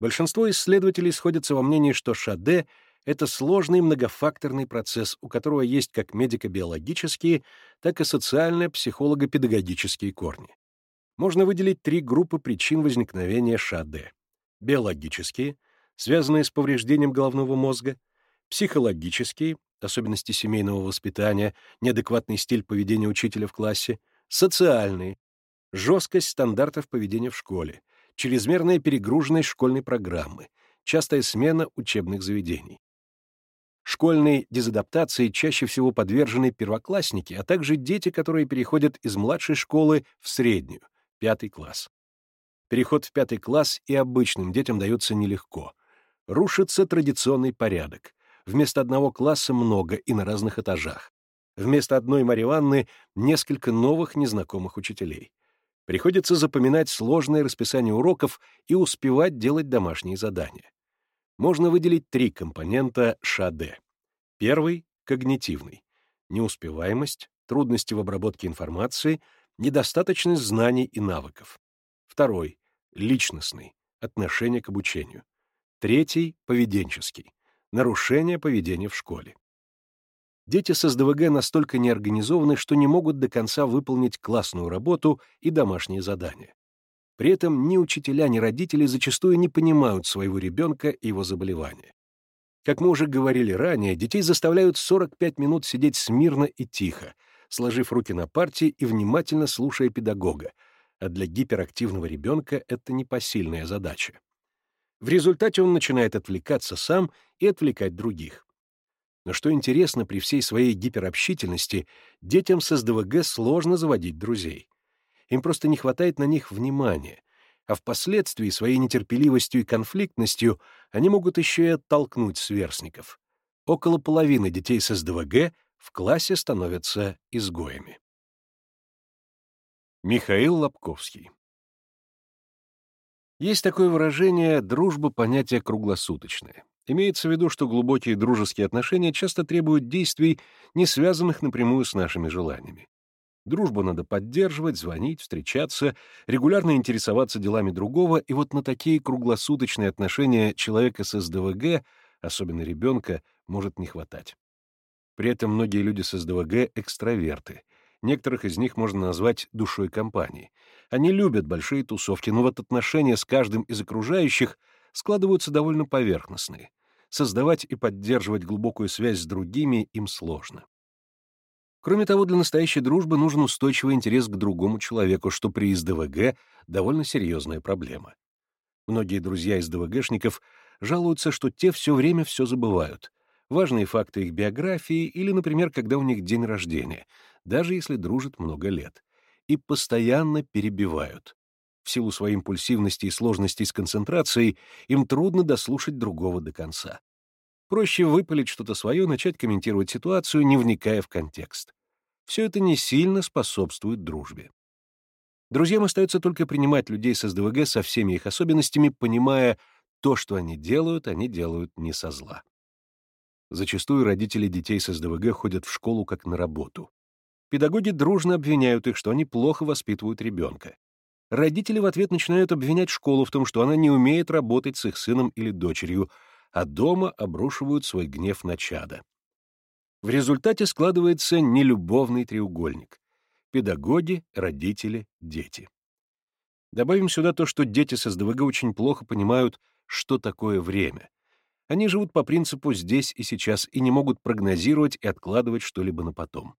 A: Большинство исследователей сходятся во мнении, что ШАД это сложный многофакторный процесс, у которого есть как медико-биологические, так и социально-психолого-педагогические корни. Можно выделить три группы причин возникновения ШАД. Биологические, связанные с повреждением головного мозга, психологические, особенности семейного воспитания, неадекватный стиль поведения учителя в классе, социальные, жесткость стандартов поведения в школе, чрезмерная перегруженность школьной программы, частая смена учебных заведений. Школьной дезадаптации чаще всего подвержены первоклассники, а также дети, которые переходят из младшей школы в среднюю, пятый класс. Переход в пятый класс и обычным детям дается нелегко. Рушится традиционный порядок. Вместо одного класса много и на разных этажах. Вместо одной Марьи Ивановны несколько новых незнакомых учителей. Приходится запоминать сложное расписание уроков и успевать делать домашние задания. Можно выделить три компонента ШАД. Первый — когнитивный. Неуспеваемость, трудности в обработке информации, недостаточность знаний и навыков. Второй — личностный, отношение к обучению. Третий — поведенческий, нарушение поведения в школе. Дети с СДВГ настолько неорганизованы, что не могут до конца выполнить классную работу и домашние задания. При этом ни учителя, ни родители зачастую не понимают своего ребенка и его заболевания. Как мы уже говорили ранее, детей заставляют 45 минут сидеть смирно и тихо, сложив руки на парте и внимательно слушая педагога, а для гиперактивного ребенка это непосильная задача. В результате он начинает отвлекаться сам и отвлекать других. Но что интересно, при всей своей гиперобщительности детям с СДВГ сложно заводить друзей. Им просто не хватает на них внимания, а впоследствии своей нетерпеливостью и конфликтностью они могут еще и оттолкнуть сверстников. Около половины детей с СДВГ в классе становятся изгоями. Михаил Лобковский Есть такое выражение «дружба — понятие круглосуточное». Имеется в виду, что глубокие дружеские отношения часто требуют действий, не связанных напрямую с нашими желаниями. Дружбу надо поддерживать, звонить, встречаться, регулярно интересоваться делами другого, и вот на такие круглосуточные отношения человека с СДВГ, особенно ребенка, может не хватать. При этом многие люди с СДВГ — экстраверты. Некоторых из них можно назвать душой компании. Они любят большие тусовки, но вот отношения с каждым из окружающих складываются довольно поверхностные создавать и поддерживать глубокую связь с другими им сложно. Кроме того, для настоящей дружбы нужен устойчивый интерес к другому человеку, что при СДВГ довольно серьезная проблема. Многие друзья СДВГшников жалуются, что те все время все забывают. Важные факты их биографии или, например, когда у них день рождения, даже если дружат много лет. И постоянно перебивают. В силу своей импульсивности и сложностей с концентрацией им трудно дослушать другого до конца. Проще выпалить что-то свое, начать комментировать ситуацию, не вникая в контекст. Все это не сильно способствует дружбе. Друзьям остается только принимать людей с СДВГ со всеми их особенностями, понимая, то, что они делают, они делают не со зла. Зачастую родители детей с СДВГ ходят в школу как на работу. Педагоги дружно обвиняют их, что они плохо воспитывают ребенка родители в ответ начинают обвинять школу в том, что она не умеет работать с их сыном или дочерью, а дома обрушивают свой гнев на чада. В результате складывается нелюбовный треугольник — педагоги, родители, дети. Добавим сюда то, что дети с СДВГ очень плохо понимают, что такое время. Они живут по принципу «здесь и сейчас» и не могут прогнозировать и откладывать что-либо на потом.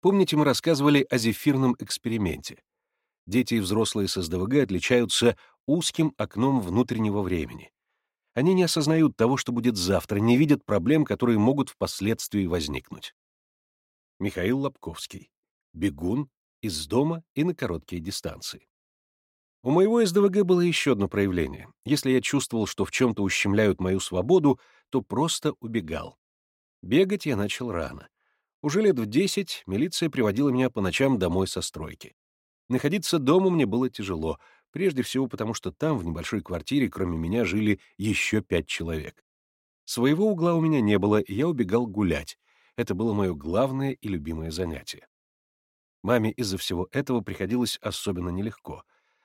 A: Помните, мы рассказывали о зефирном эксперименте — Дети и взрослые с СДВГ отличаются узким окном внутреннего времени. Они не осознают того, что будет завтра, не видят проблем, которые могут впоследствии возникнуть. Михаил Лобковский. Бегун из дома и на короткие дистанции. У моего СДВГ было еще одно проявление. Если я чувствовал, что в чем-то ущемляют мою свободу, то просто убегал. Бегать я начал рано. Уже лет в десять милиция приводила меня по ночам домой со стройки. Находиться дома мне было тяжело, прежде всего потому, что там, в небольшой квартире, кроме меня, жили еще пять человек. Своего угла у меня не было, и я убегал гулять. Это было мое главное и любимое занятие. Маме из-за всего этого приходилось особенно нелегко.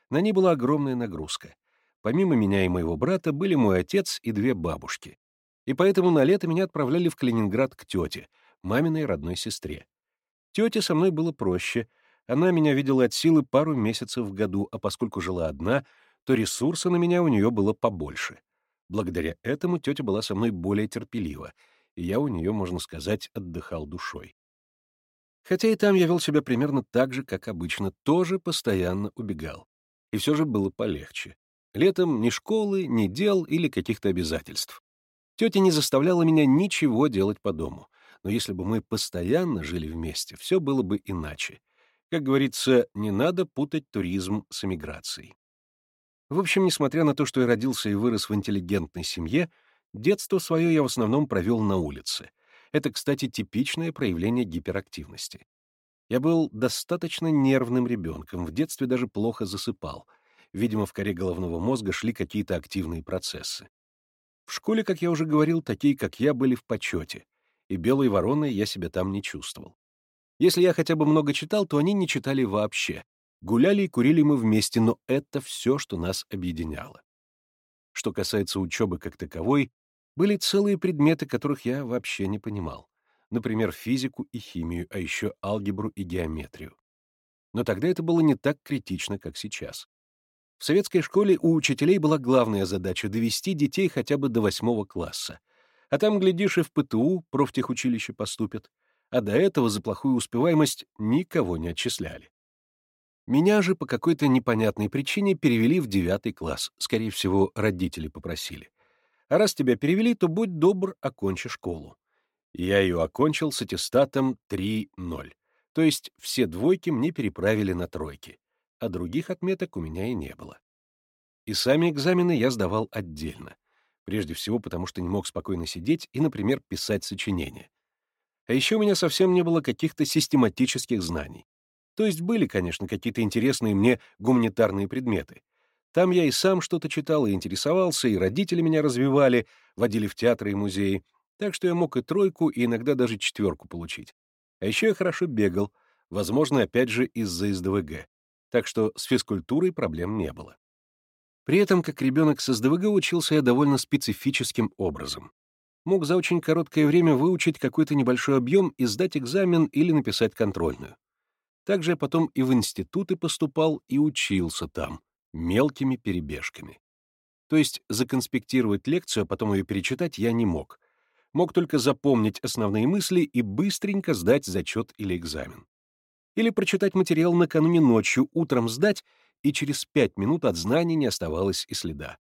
A: На ней была огромная нагрузка. Помимо меня и моего брата были мой отец и две бабушки. И поэтому на лето меня отправляли в Калининград к тете, маминой родной сестре. Тете со мной было проще — она меня видела от силы пару месяцев в году, а поскольку жила одна, то ресурса на меня у нее было побольше. Благодаря этому тетя была со мной более терпелива, и я у нее, можно сказать, отдыхал душой. Хотя и там я вел себя примерно так же, как обычно, тоже постоянно убегал. И все же было полегче. Летом ни школы, ни дел или каких-то обязательств. Тетя не заставляла меня ничего делать по дому. Но если бы мы постоянно жили вместе, все было бы иначе. Как говорится, не надо путать туризм с эмиграцией. В общем, несмотря на то, что я родился и вырос в интеллигентной семье, детство свое я в основном провел на улице. Это, кстати, типичное проявление гиперактивности. Я был достаточно нервным ребенком, в детстве даже плохо засыпал. Видимо, в коре головного мозга шли какие-то активные процессы. В школе, как я уже говорил, такие, как я, были в почете, и белой вороной я себя там не чувствовал. Если я хотя бы много читал, то они не читали вообще. Гуляли и курили мы вместе, но это все, что нас объединяло. Что касается учебы как таковой, были целые предметы, которых я вообще не понимал. Например, физику и химию, а еще алгебру и геометрию. Но тогда это было не так критично, как сейчас. В советской школе у учителей была главная задача — довести детей хотя бы до восьмого класса. А там, глядишь, и в ПТУ, профтехучилище поступят. А до этого за плохую успеваемость никого не отчисляли. Меня же по какой-то непонятной причине перевели в девятый класс, скорее всего, родители попросили. А раз тебя перевели, то будь добр, окончи школу. Я ее окончил с аттестатом 3-0. То есть все двойки мне переправили на тройки а других отметок у меня и не было. И сами экзамены я сдавал отдельно. Прежде всего потому, что не мог спокойно сидеть и, например, писать сочинения. А еще у меня совсем не было каких-то систематических знаний. То есть были, конечно, какие-то интересные мне гуманитарные предметы. Там я и сам что-то читал и интересовался, и родители меня развивали, водили в театры и музеи, так что я мог и тройку, и иногда даже четверку получить. А еще я хорошо бегал, возможно, опять же, из-за СДВГ так что с физкультурой проблем не было. При этом, как ребенок с СДВГ, учился я довольно специфическим образом. Мог за очень короткое время выучить какой-то небольшой объем и сдать экзамен или написать контрольную. Также я потом и в институты поступал и учился там, мелкими перебежками. То есть законспектировать лекцию, а потом ее перечитать я не мог. Мог только запомнить основные мысли и быстренько сдать зачет или экзамен или прочитать материал накануне ночью, утром сдать, и через пять минут от знаний не оставалось и следа.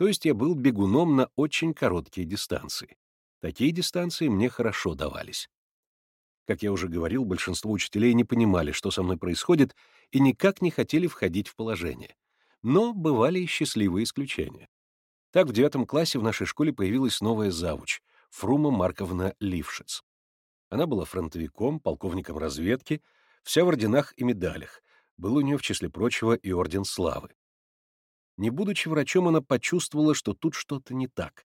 A: То есть я был бегуном на очень короткие дистанции. Такие дистанции мне хорошо давались. Как я уже говорил, большинство учителей не понимали, что со мной происходит, и никак не хотели входить в положение. Но бывали и счастливые исключения. Так в девятом классе в нашей школе появилась новая завуч — Фрума Марковна Лившиц. Она была фронтовиком, полковником разведки, вся в орденах и медалях, был у нее, в числе прочего, и орден славы. Не будучи врачом, она почувствовала, что тут что-то не так.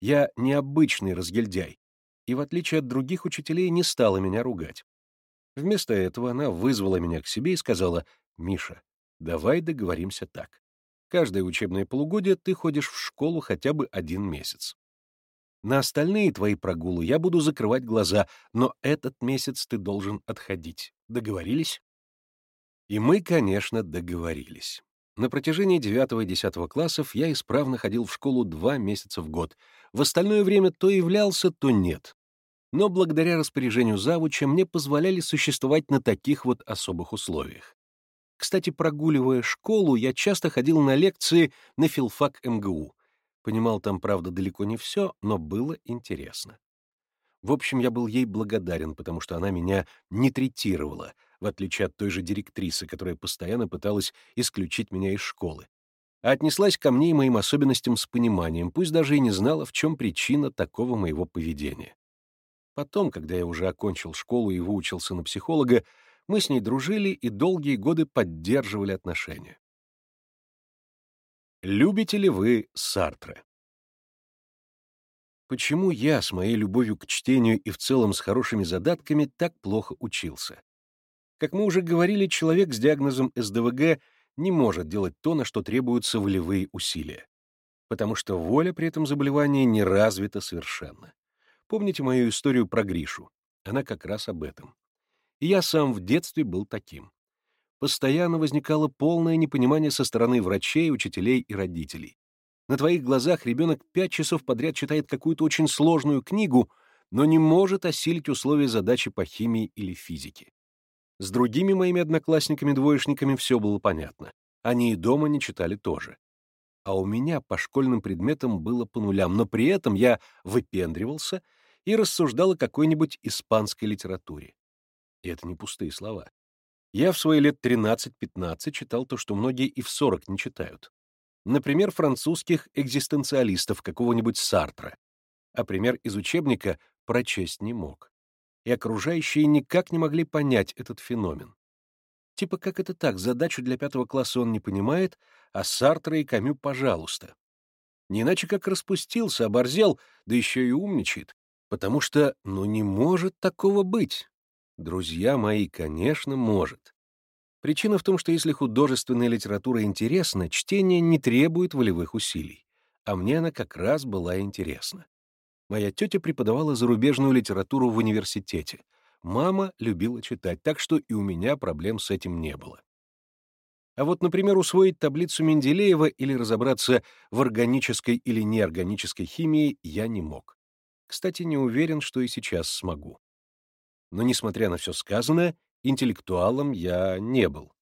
A: Я необычный разгильдяй, и, в отличие от других учителей, не стала меня ругать. Вместо этого она вызвала меня к себе и сказала, «Миша, давай договоримся так. Каждое учебное полугодие ты ходишь в школу хотя бы один месяц. На остальные твои прогулы я буду закрывать глаза, но этот месяц ты должен отходить. Договорились? И мы, конечно, договорились. На протяжении 9 и 10 классов я исправно ходил в школу два месяца в год. В остальное время то являлся, то нет. Но благодаря распоряжению завуча мне позволяли существовать на таких вот особых условиях. Кстати, прогуливая школу, я часто ходил на лекции на филфак МГУ. Понимал там, правда, далеко не все, но было интересно. В общем, я был ей благодарен, потому что она меня не третировала, в отличие от той же директрисы, которая постоянно пыталась исключить меня из школы. А отнеслась ко мне и моим особенностям с пониманием, пусть даже и не знала, в чем причина такого моего поведения. Потом, когда я уже окончил школу и выучился на психолога, мы с ней дружили и долгие годы поддерживали отношения. Любите ли вы Сартре? Почему я с моей любовью к чтению и в целом с хорошими задатками так плохо учился? Как мы уже говорили, человек с диагнозом СДВГ не может делать то, на что требуются волевые усилия, потому что воля при этом заболевании не развита совершенно. Помните мою историю про Гришу? Она как раз об этом. И я сам в детстве был таким постоянно возникало полное непонимание со стороны врачей, учителей и родителей. На твоих глазах ребенок пять часов подряд читает какую-то очень сложную книгу, но не может осилить условия задачи по химии или физике. С другими моими одноклассниками-двоечниками все было понятно. Они и дома не читали тоже. А у меня по школьным предметам было по нулям, но при этом я выпендривался и рассуждал о какой-нибудь испанской литературе. И это не пустые слова. Я в свои лет 13-15 читал то, что многие и в 40 не читают. Например, французских экзистенциалистов какого-нибудь Сартра. А пример из учебника прочесть не мог. И окружающие никак не могли понять этот феномен. Типа как это так, задачу для пятого класса он не понимает, а Сартра и Камю — пожалуйста. Не иначе как распустился, оборзел, да еще и умничает. Потому что, ну, не может такого быть. Друзья мои, конечно, может. Причина в том, что если художественная литература интересна, чтение не требует волевых усилий. А мне она как раз была интересна. Моя тетя преподавала зарубежную литературу в университете. Мама любила читать, так что и у меня проблем с этим не было. А вот, например, усвоить таблицу Менделеева или разобраться в органической или неорганической химии я не мог. Кстати, не уверен, что и сейчас смогу. Но, несмотря на все сказанное, интеллектуалом я не был.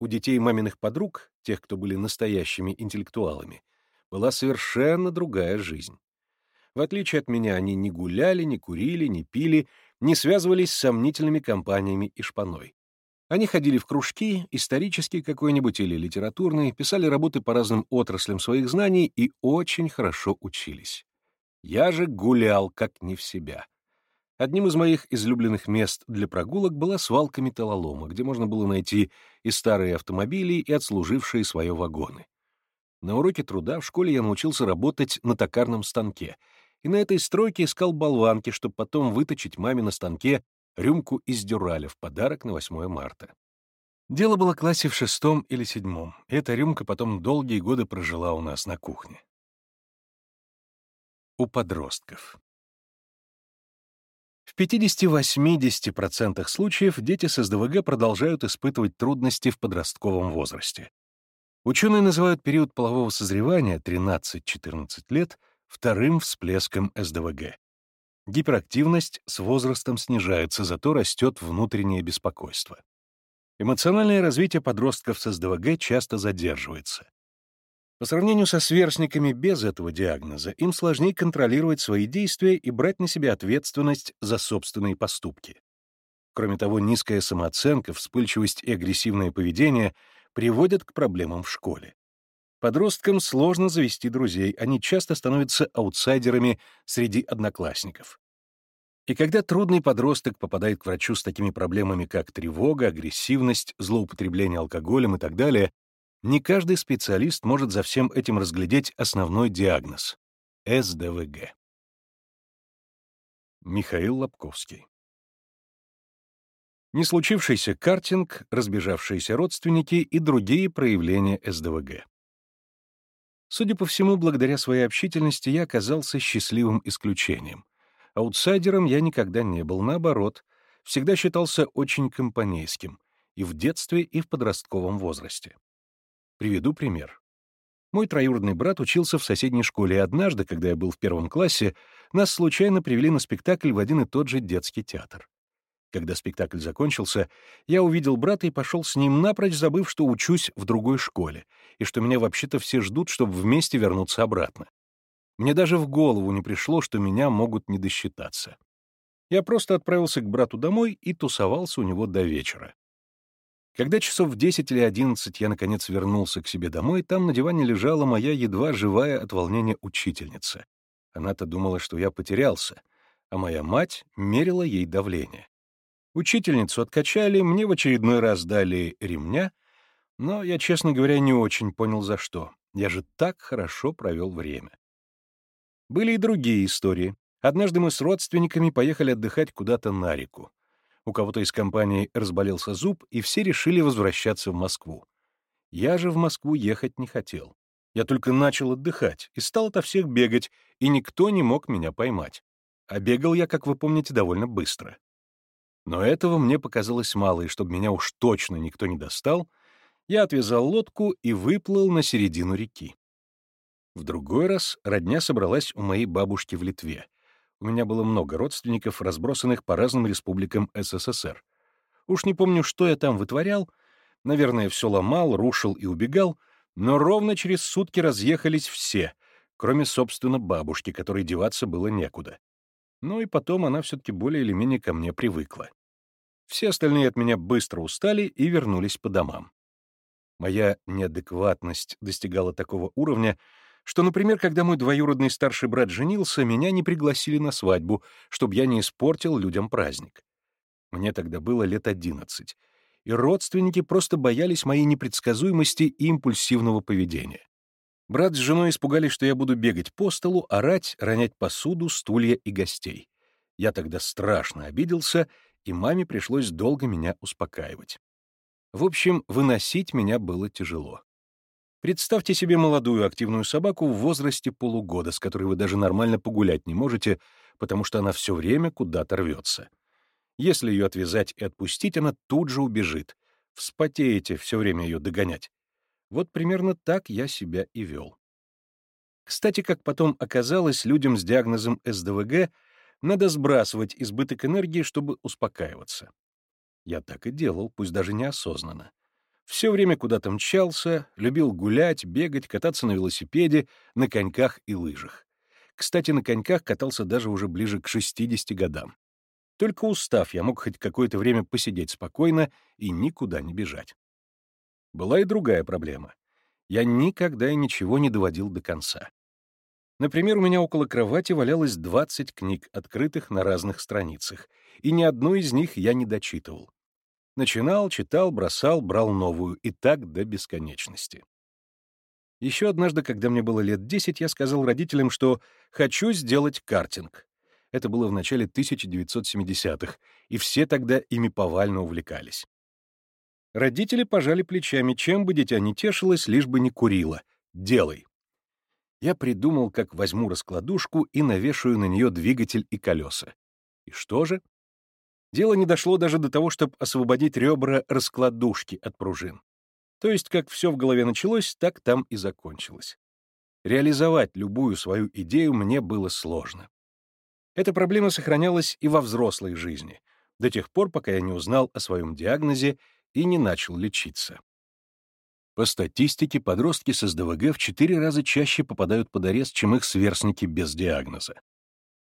A: У детей маминых подруг, тех, кто были настоящими интеллектуалами, была совершенно другая жизнь. В отличие от меня, они не гуляли, не курили, не пили, не связывались с сомнительными компаниями и шпаной. Они ходили в кружки, исторический какой-нибудь или литературный, писали работы по разным отраслям своих знаний и очень хорошо учились. Я же гулял как не в себя. Одним из моих излюбленных мест для прогулок была свалка металлолома, где можно было найти и старые автомобили, и отслужившие свое вагоны. На уроке труда в школе я научился работать на токарном станке, и на этой стройке искал болванки, чтобы потом выточить маме на станке рюмку из дюраля в подарок на 8 марта. Дело было классе в шестом или седьмом, и эта рюмка потом долгие годы прожила у нас на кухне. У подростков. В 50-80% случаев дети с СДВГ продолжают испытывать трудности в подростковом возрасте. Ученые называют период полового созревания 13-14 лет вторым всплеском СДВГ. Гиперактивность с возрастом снижается, зато растет внутреннее беспокойство. Эмоциональное развитие подростков с СДВГ часто задерживается. По сравнению со сверстниками без этого диагноза, им сложнее контролировать свои действия и брать на себя ответственность за собственные поступки. Кроме того, низкая самооценка, вспыльчивость и агрессивное поведение приводят к проблемам в школе. Подросткам сложно завести друзей, они часто становятся аутсайдерами среди одноклассников. И когда трудный подросток попадает к врачу с такими проблемами, как тревога, агрессивность, злоупотребление алкоголем и так далее, не каждый специалист может за всем этим разглядеть основной диагноз — СДВГ. Михаил Лобковский Не случившийся картинг, разбежавшиеся родственники и другие проявления СДВГ. Судя по всему, благодаря своей общительности я оказался счастливым исключением. Аутсайдером я никогда не был, наоборот, всегда считался очень компанейским и в детстве, и в подростковом возрасте. Приведу пример. Мой троюродный брат учился в соседней школе, и однажды, когда я был в первом классе, нас случайно привели на спектакль в один и тот же детский театр. Когда спектакль закончился, я увидел брата и пошел с ним, напрочь забыв, что учусь в другой школе, и что меня вообще-то все ждут, чтобы вместе вернуться обратно. Мне даже в голову не пришло, что меня могут не досчитаться. Я просто отправился к брату домой и тусовался у него до вечера. Когда часов в десять или одиннадцать я, наконец, вернулся к себе домой, там на диване лежала моя едва живая от волнения учительница. Она-то думала, что я потерялся, а моя мать мерила ей давление. Учительницу откачали, мне в очередной раз дали ремня, но я, честно говоря, не очень понял, за что. Я же так хорошо провел время. Были и другие истории. Однажды мы с родственниками поехали отдыхать куда-то на реку. У кого-то из компании разболелся зуб, и все решили возвращаться в Москву. Я же в Москву ехать не хотел. Я только начал отдыхать и стал ото всех бегать, и никто не мог меня поймать. А бегал я, как вы помните, довольно быстро. Но этого мне показалось мало, и чтобы меня уж точно никто не достал, я отвязал лодку и выплыл на середину реки. В другой раз родня собралась у моей бабушки в Литве. У меня было много родственников, разбросанных по разным республикам СССР. Уж не помню, что я там вытворял. Наверное, все ломал, рушил и убегал, но ровно через сутки разъехались все, кроме, собственно, бабушки, которой деваться было некуда. Ну и потом она все-таки более или менее ко мне привыкла. Все остальные от меня быстро устали и вернулись по домам. Моя неадекватность достигала такого уровня, что, например, когда мой двоюродный старший брат женился, меня не пригласили на свадьбу, чтобы я не испортил людям праздник. Мне тогда было лет одиннадцать, и родственники просто боялись моей непредсказуемости и импульсивного поведения. Брат с женой испугались, что я буду бегать по столу, орать, ронять посуду, стулья и гостей. Я тогда страшно обиделся, и маме пришлось долго меня успокаивать. В общем, выносить меня было тяжело. Представьте себе молодую активную собаку в возрасте полугода, с которой вы даже нормально погулять не можете, потому что она все время куда-то рвется. Если ее отвязать и отпустить, она тут же убежит. Вспотеете все время ее догонять. Вот примерно так я себя и вел. Кстати, как потом оказалось, людям с диагнозом СДВГ надо сбрасывать избыток энергии, чтобы успокаиваться. Я так и делал, пусть даже неосознанно. Все время куда-то мчался, любил гулять, бегать, кататься на велосипеде, на коньках и лыжах. Кстати, на коньках катался даже уже ближе к 60 годам. Только устав, я мог хоть какое-то время посидеть спокойно и никуда не бежать. Была и другая проблема. Я никогда и ничего не доводил до конца. Например, у меня около кровати валялось 20 книг, открытых на разных страницах, и ни одну из них я не дочитывал. Начинал, читал, бросал, брал новую, и так до бесконечности. Еще однажды, когда мне было лет 10, я сказал родителям, что хочу сделать картинг. Это было в начале 1970-х, и все тогда ими повально увлекались. Родители пожали плечами, чем бы дитя не тешилось, лишь бы не курило. Делай. Я придумал, как возьму раскладушку и навешаю на нее двигатель и колеса. И что же? Дело не дошло даже до того, чтобы освободить ребра раскладушки от пружин. То есть, как все в голове началось, так там и закончилось. Реализовать любую свою идею мне было сложно. Эта проблема сохранялась и во взрослой жизни, до тех пор, пока я не узнал о своем диагнозе и не начал лечиться. По статистике, подростки с СДВГ в 4 раза чаще попадают под арест, чем их сверстники без диагноза.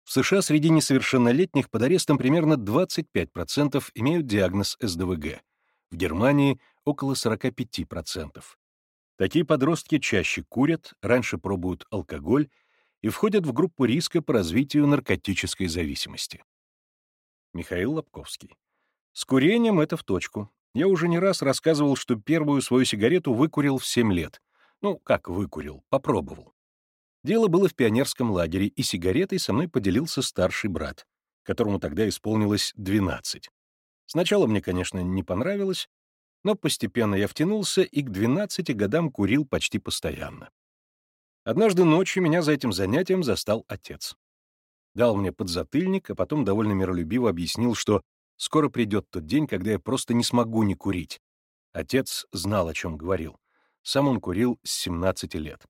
A: В США среди несовершеннолетних под арестом примерно 25% имеют диагноз СДВГ, в Германии — около 45%. Такие подростки чаще курят, раньше пробуют алкоголь и входят в группу риска по развитию наркотической зависимости. Михаил Лобковский. С курением это в точку. Я уже не раз рассказывал, что первую свою сигарету выкурил в 7 лет. Ну, как выкурил, попробовал. Дело было в пионерском лагере, и сигаретой со мной поделился старший брат, которому тогда исполнилось 12. Сначала мне, конечно, не понравилось, но постепенно я втянулся и к 12 годам курил почти постоянно. Однажды ночью меня за этим занятием застал отец. Дал мне подзатыльник, а потом довольно миролюбиво объяснил, что скоро придет тот день, когда я просто не смогу не курить. Отец знал, о чем говорил. Сам он курил с 17 лет.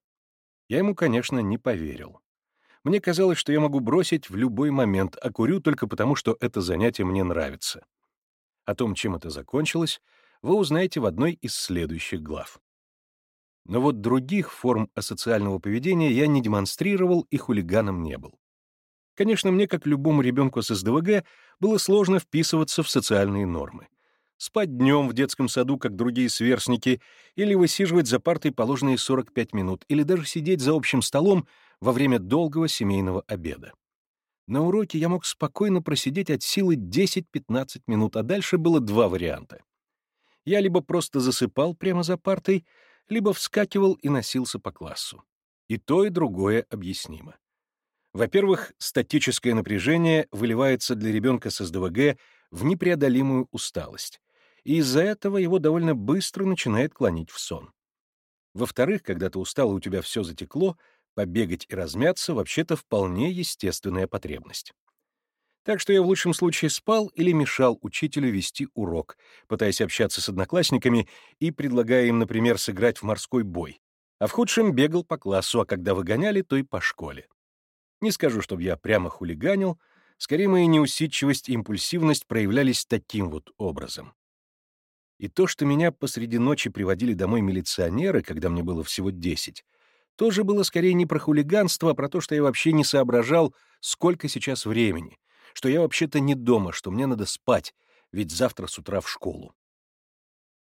A: Я ему, конечно, не поверил. Мне казалось, что я могу бросить в любой момент, а курю только потому, что это занятие мне нравится. О том, чем это закончилось, вы узнаете в одной из следующих глав. Но вот других форм асоциального поведения я не демонстрировал и хулиганом не был. Конечно, мне, как любому ребенку с СДВГ, было сложно вписываться в социальные нормы спать днем в детском саду, как другие сверстники, или высиживать за партой положенные 45 минут, или даже сидеть за общим столом во время долгого семейного обеда. На уроке я мог спокойно просидеть от силы 10-15 минут, а дальше было два варианта. Я либо просто засыпал прямо за партой, либо вскакивал и носился по классу. И то, и другое объяснимо. Во-первых, статическое напряжение выливается для ребенка с СДВГ в непреодолимую усталость, и из-за этого его довольно быстро начинает клонить в сон. Во-вторых, когда ты устал и у тебя все затекло, побегать и размяться вообще-то вполне естественная потребность. Так что я в лучшем случае спал или мешал учителю вести урок, пытаясь общаться с одноклассниками и предлагая им, например, сыграть в морской бой, А в худшем бегал по классу, а когда выгоняли, то и по школе. Не скажу, чтобы я прямо хулиганил, скорее моя неусидчивость и импульсивность проявлялись таким вот образом. И то, что меня посреди ночи приводили домой милиционеры, когда мне было всего десять, тоже было скорее не про хулиганство, а про то, что я вообще не соображал, сколько сейчас времени, что я вообще-то не дома, что мне надо спать, ведь завтра с утра в школу.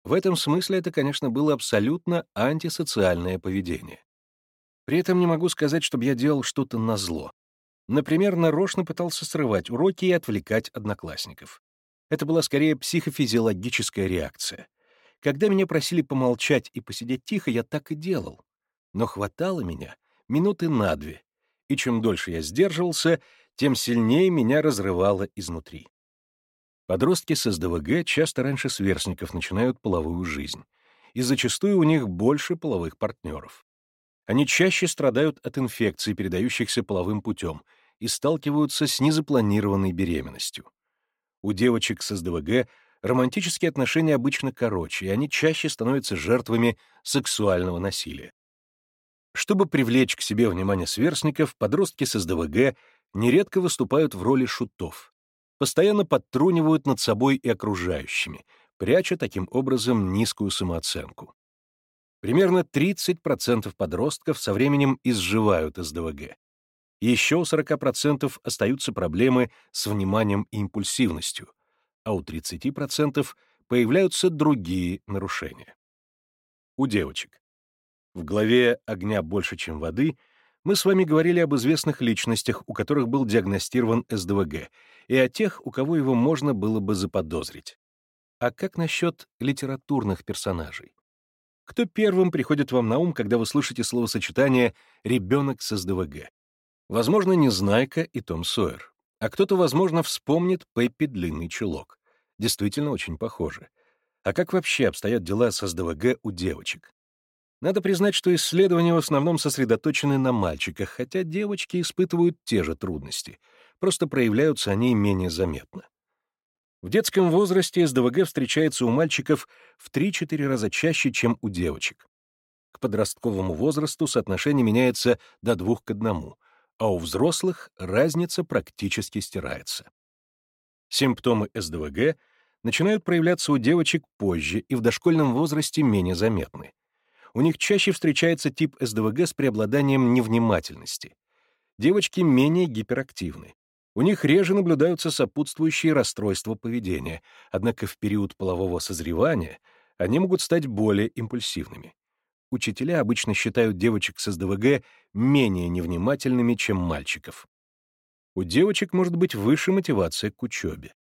A: В этом смысле это, конечно, было абсолютно антисоциальное поведение. При этом не могу сказать, чтобы я делал что-то назло. Например, нарочно пытался срывать уроки и отвлекать одноклассников. Это была скорее психофизиологическая реакция. Когда меня просили помолчать и посидеть тихо, я так и делал. Но хватало меня минуты на две, и чем дольше я сдерживался, тем сильнее меня разрывало изнутри. Подростки с СДВГ часто раньше сверстников начинают половую жизнь, и зачастую у них больше половых партнеров. Они чаще страдают от инфекций, передающихся половым путем, и сталкиваются с незапланированной беременностью. У девочек с СДВГ романтические отношения обычно короче, и они чаще становятся жертвами сексуального насилия. Чтобы привлечь к себе внимание сверстников, подростки с СДВГ нередко выступают в роли шутов, постоянно подтрунивают над собой и окружающими, пряча таким образом низкую самооценку. Примерно 30% подростков со временем изживают СДВГ. Еще у 40% остаются проблемы с вниманием и импульсивностью, а у 30% появляются другие нарушения. У девочек. В главе «Огня больше, чем воды» мы с вами говорили об известных личностях, у которых был диагностирован СДВГ, и о тех, у кого его можно было бы заподозрить. А как насчет литературных персонажей? Кто первым приходит вам на ум, когда вы слышите словосочетание «ребенок с СДВГ»? Возможно, Незнайка и Том Сойер. А кто-то, возможно, вспомнит Пеппи Длинный Чулок. Действительно очень похоже. А как вообще обстоят дела с СДВГ у девочек? Надо признать, что исследования в основном сосредоточены на мальчиках, хотя девочки испытывают те же трудности, просто проявляются они менее заметно. В детском возрасте СДВГ встречается у мальчиков в 3-4 раза чаще, чем у девочек. К подростковому возрасту соотношение меняется до 2 к 1, а у взрослых разница практически стирается. Симптомы СДВГ начинают проявляться у девочек позже и в дошкольном возрасте менее заметны у них чаще встречается тип СДВГ с преобладанием невнимательности. Девочки менее гиперактивны. У них реже наблюдаются сопутствующие расстройства поведения, однако в период полового созревания они могут стать более импульсивными. Учителя обычно считают девочек с СДВГ менее невнимательными, чем мальчиков. У девочек может быть выше мотивация к учебе.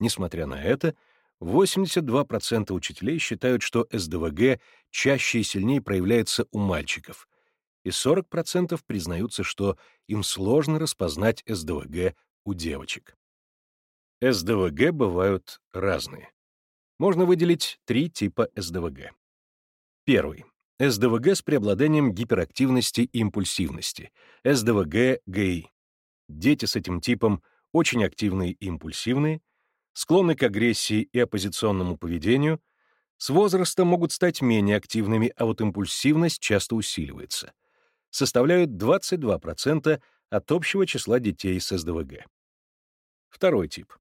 A: Несмотря на это, 82% учителей считают, что СДВГ чаще и сильнее проявляется у мальчиков, и 40% признаются, что им сложно распознать СДВГ у девочек. СДВГ бывают разные. Можно выделить три типа СДВГ. Первый. СДВГ с преобладанием гиперактивности и импульсивности. СДВГ-ГИ. Дети с этим типом очень активные и импульсивные, склонны к агрессии и оппозиционному поведению, с возрастом могут стать менее активными, а вот импульсивность часто усиливается. Составляют 22% от общего числа детей с СДВГ. Второй тип.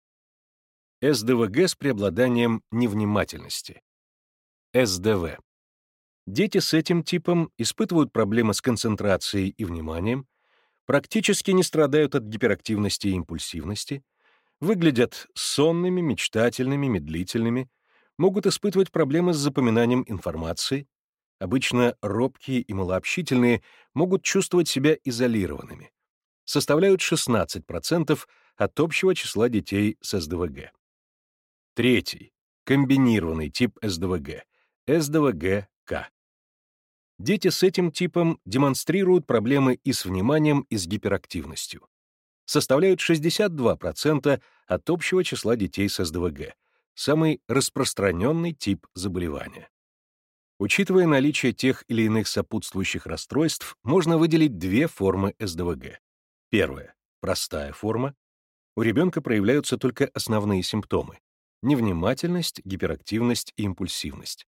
A: СДВГ с преобладанием невнимательности. СДВ. Дети с этим типом испытывают проблемы с концентрацией и вниманием, практически не страдают от гиперактивности и импульсивности, выглядят сонными, мечтательными, медлительными, могут испытывать проблемы с запоминанием информации, обычно робкие и малообщительные могут чувствовать себя изолированными, составляют 16% от общего числа детей с СДВГ. Третий. Комбинированный тип СДВГ. СДВГ-К. Дети с этим типом демонстрируют проблемы и с вниманием, и с гиперактивностью составляют 62% от общего числа детей с СДВГ, самый распространенный тип заболевания. Учитывая наличие тех или иных сопутствующих расстройств, можно выделить две формы СДВГ. Первая — простая форма. У ребенка проявляются только основные симптомы — невнимательность, гиперактивность и импульсивность.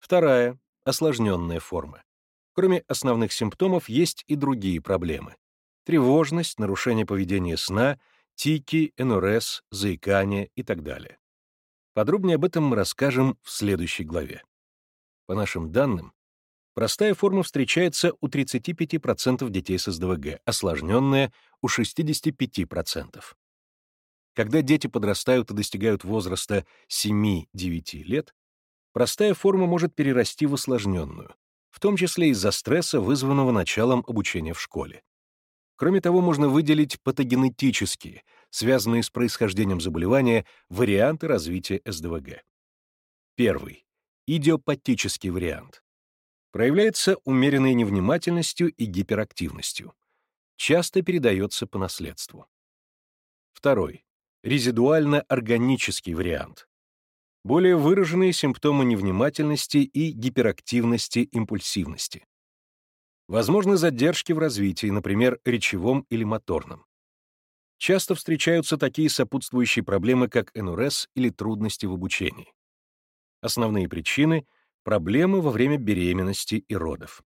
A: Вторая — осложненная форма. Кроме основных симптомов есть и другие проблемы. Тревожность, нарушение поведения сна, тики, НРС, заикание и так далее. Подробнее об этом мы расскажем в следующей главе. По нашим данным, простая форма встречается у 35% детей с СДВГ, осложненная — у 65%. Когда дети подрастают и достигают возраста 7-9 лет, простая форма может перерасти в осложненную, в том числе из-за стресса, вызванного началом обучения в школе. Кроме того, можно выделить патогенетические, связанные с происхождением заболевания, варианты развития СДВГ. Первый. Идиопатический вариант. Проявляется умеренной невнимательностью и гиперактивностью. Часто передается по наследству. Второй. Резидуально-органический вариант. Более выраженные симптомы невнимательности и гиперактивности, импульсивности. Возможны задержки в развитии, например, речевом или моторном. Часто встречаются такие сопутствующие проблемы, как НРС или трудности в обучении. Основные причины — проблемы во время беременности и родов.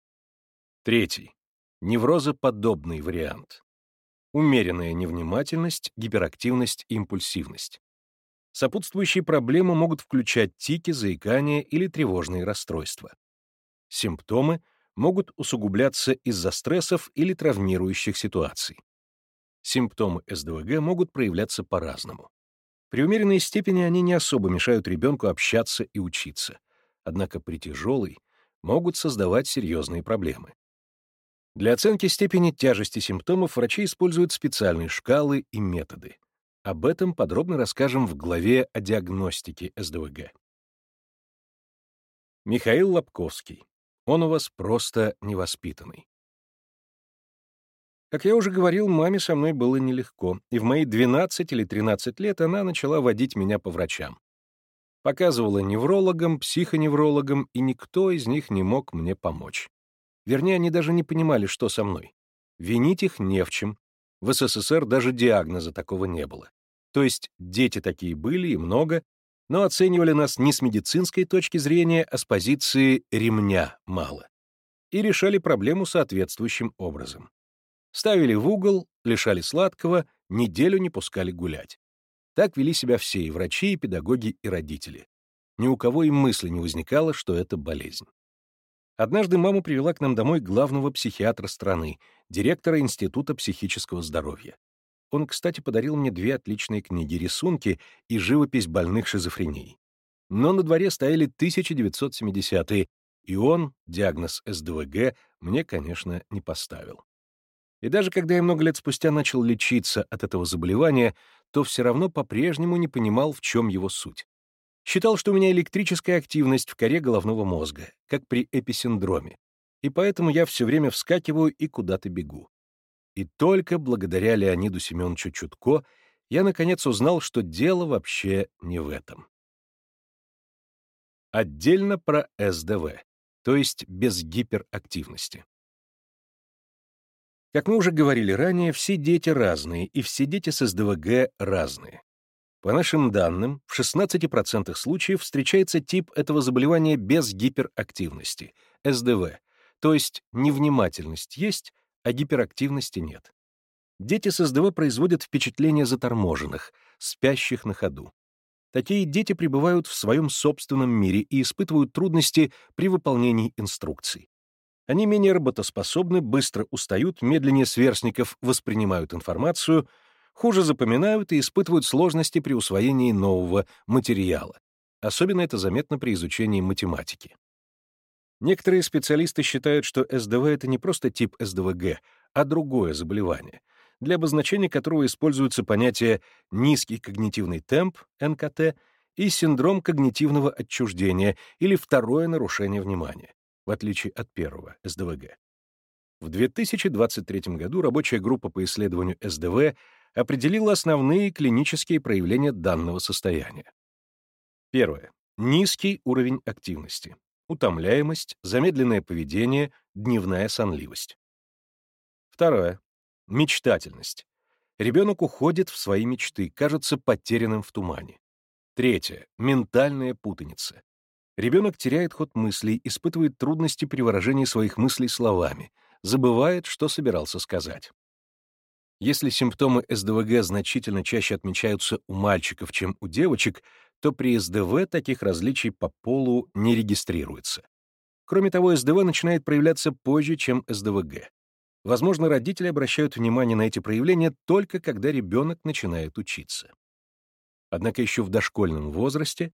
A: Третий. Неврозоподобный вариант умеренная невнимательность, гиперактивность и импульсивность. Сопутствующие проблемы могут включать тики, заикание или тревожные расстройства. Симптомы могут усугубляться из-за стрессов или травмирующих ситуаций. Симптомы СДВГ могут проявляться по-разному. При умеренной степени они не особо мешают ребенку общаться и учиться, однако при тяжелой могут создавать серьезные проблемы. Для оценки степени тяжести симптомов врачи используют специальные шкалы и методы. Об этом подробно расскажем в главе о диагностике СДВГ. Михаил Лобковский. Он у вас просто невоспитанный. Как я уже говорил, маме со мной было нелегко, и в мои 12 или 13 лет она начала водить меня по врачам. Показывала неврологам, психоневрологам, и никто из них не мог мне помочь. Вернее, они даже не понимали, что со мной. Винить их не в чем. В СССР даже диагноза такого не было. То есть дети такие были и много, но оценивали нас не с медицинской точки зрения, а с позиции «ремня мало». И решали проблему соответствующим образом. Ставили в угол, лишали сладкого, неделю не пускали гулять. Так вели себя все и врачи, и педагоги, и родители. Ни у кого и мысли не возникало, что это болезнь. Однажды мама привела к нам домой главного психиатра страны, директора Института психического здоровья. Он, кстати, подарил мне две отличные книги «Рисунки» и «Живопись больных шизофренией». Но на дворе стояли 1970-е, и он, диагноз СДВГ, мне, конечно, не поставил. И даже когда я много лет спустя начал лечиться от этого заболевания, то все равно по-прежнему не понимал, в чем его суть. Считал, что у меня электрическая активность в коре головного мозга, как при эписиндроме, и поэтому я все время вскакиваю и куда-то бегу. И только благодаря Леониду Семеновичу Чутко я наконец узнал, что дело вообще не в этом. Отдельно про СДВ, то есть без гиперактивности. Как мы уже говорили ранее, все дети разные, и все дети с СДВГ разные. По нашим данным, в 16% случаев встречается тип этого заболевания без гиперактивности, СДВ, то есть невнимательность есть, а гиперактивности нет. Дети с СДВ производят впечатление заторможенных, спящих на ходу. Такие дети пребывают в своем собственном мире и испытывают трудности при выполнении инструкций. Они менее работоспособны, быстро устают, медленнее сверстников воспринимают информацию — хуже запоминают и испытывают сложности при усвоении нового материала. Особенно это заметно при изучении математики. Некоторые специалисты считают, что СДВ — это не просто тип СДВГ, а другое заболевание, для обозначения которого используются понятия «низкий когнитивный темп» НКТ и синдром когнитивного отчуждения или второе нарушение внимания, в отличие от первого СДВГ. В 2023 году рабочая группа по исследованию СДВ определила основные клинические проявления данного состояния. Первое. Низкий уровень активности. Утомляемость, замедленное поведение, дневная сонливость. Второе. Мечтательность. Ребенок уходит в свои мечты, кажется потерянным в тумане. Третье. Ментальная путаница. Ребенок теряет ход мыслей, испытывает трудности при выражении своих мыслей словами, забывает, что собирался сказать. Если симптомы СДВГ значительно чаще отмечаются у мальчиков, чем у девочек, то при СДВ таких различий по полу не регистрируется. Кроме того, СДВ начинает проявляться позже, чем СДВГ. Возможно, родители обращают внимание на эти проявления только когда ребенок начинает учиться. Однако еще в дошкольном возрасте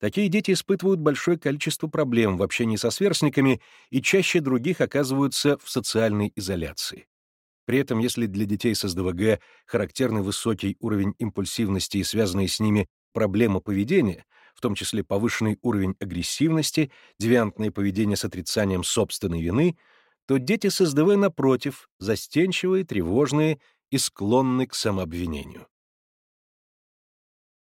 A: такие дети испытывают большое количество проблем в общении со сверстниками и чаще других оказываются в социальной изоляции. При этом, если для детей с СДВГ характерный высокий уровень импульсивности и связанные с ними проблемы поведения, в том числе повышенный уровень агрессивности, девиантное поведение с отрицанием собственной вины, то дети с СДВ, напротив, застенчивые, тревожные и склонны к самообвинению.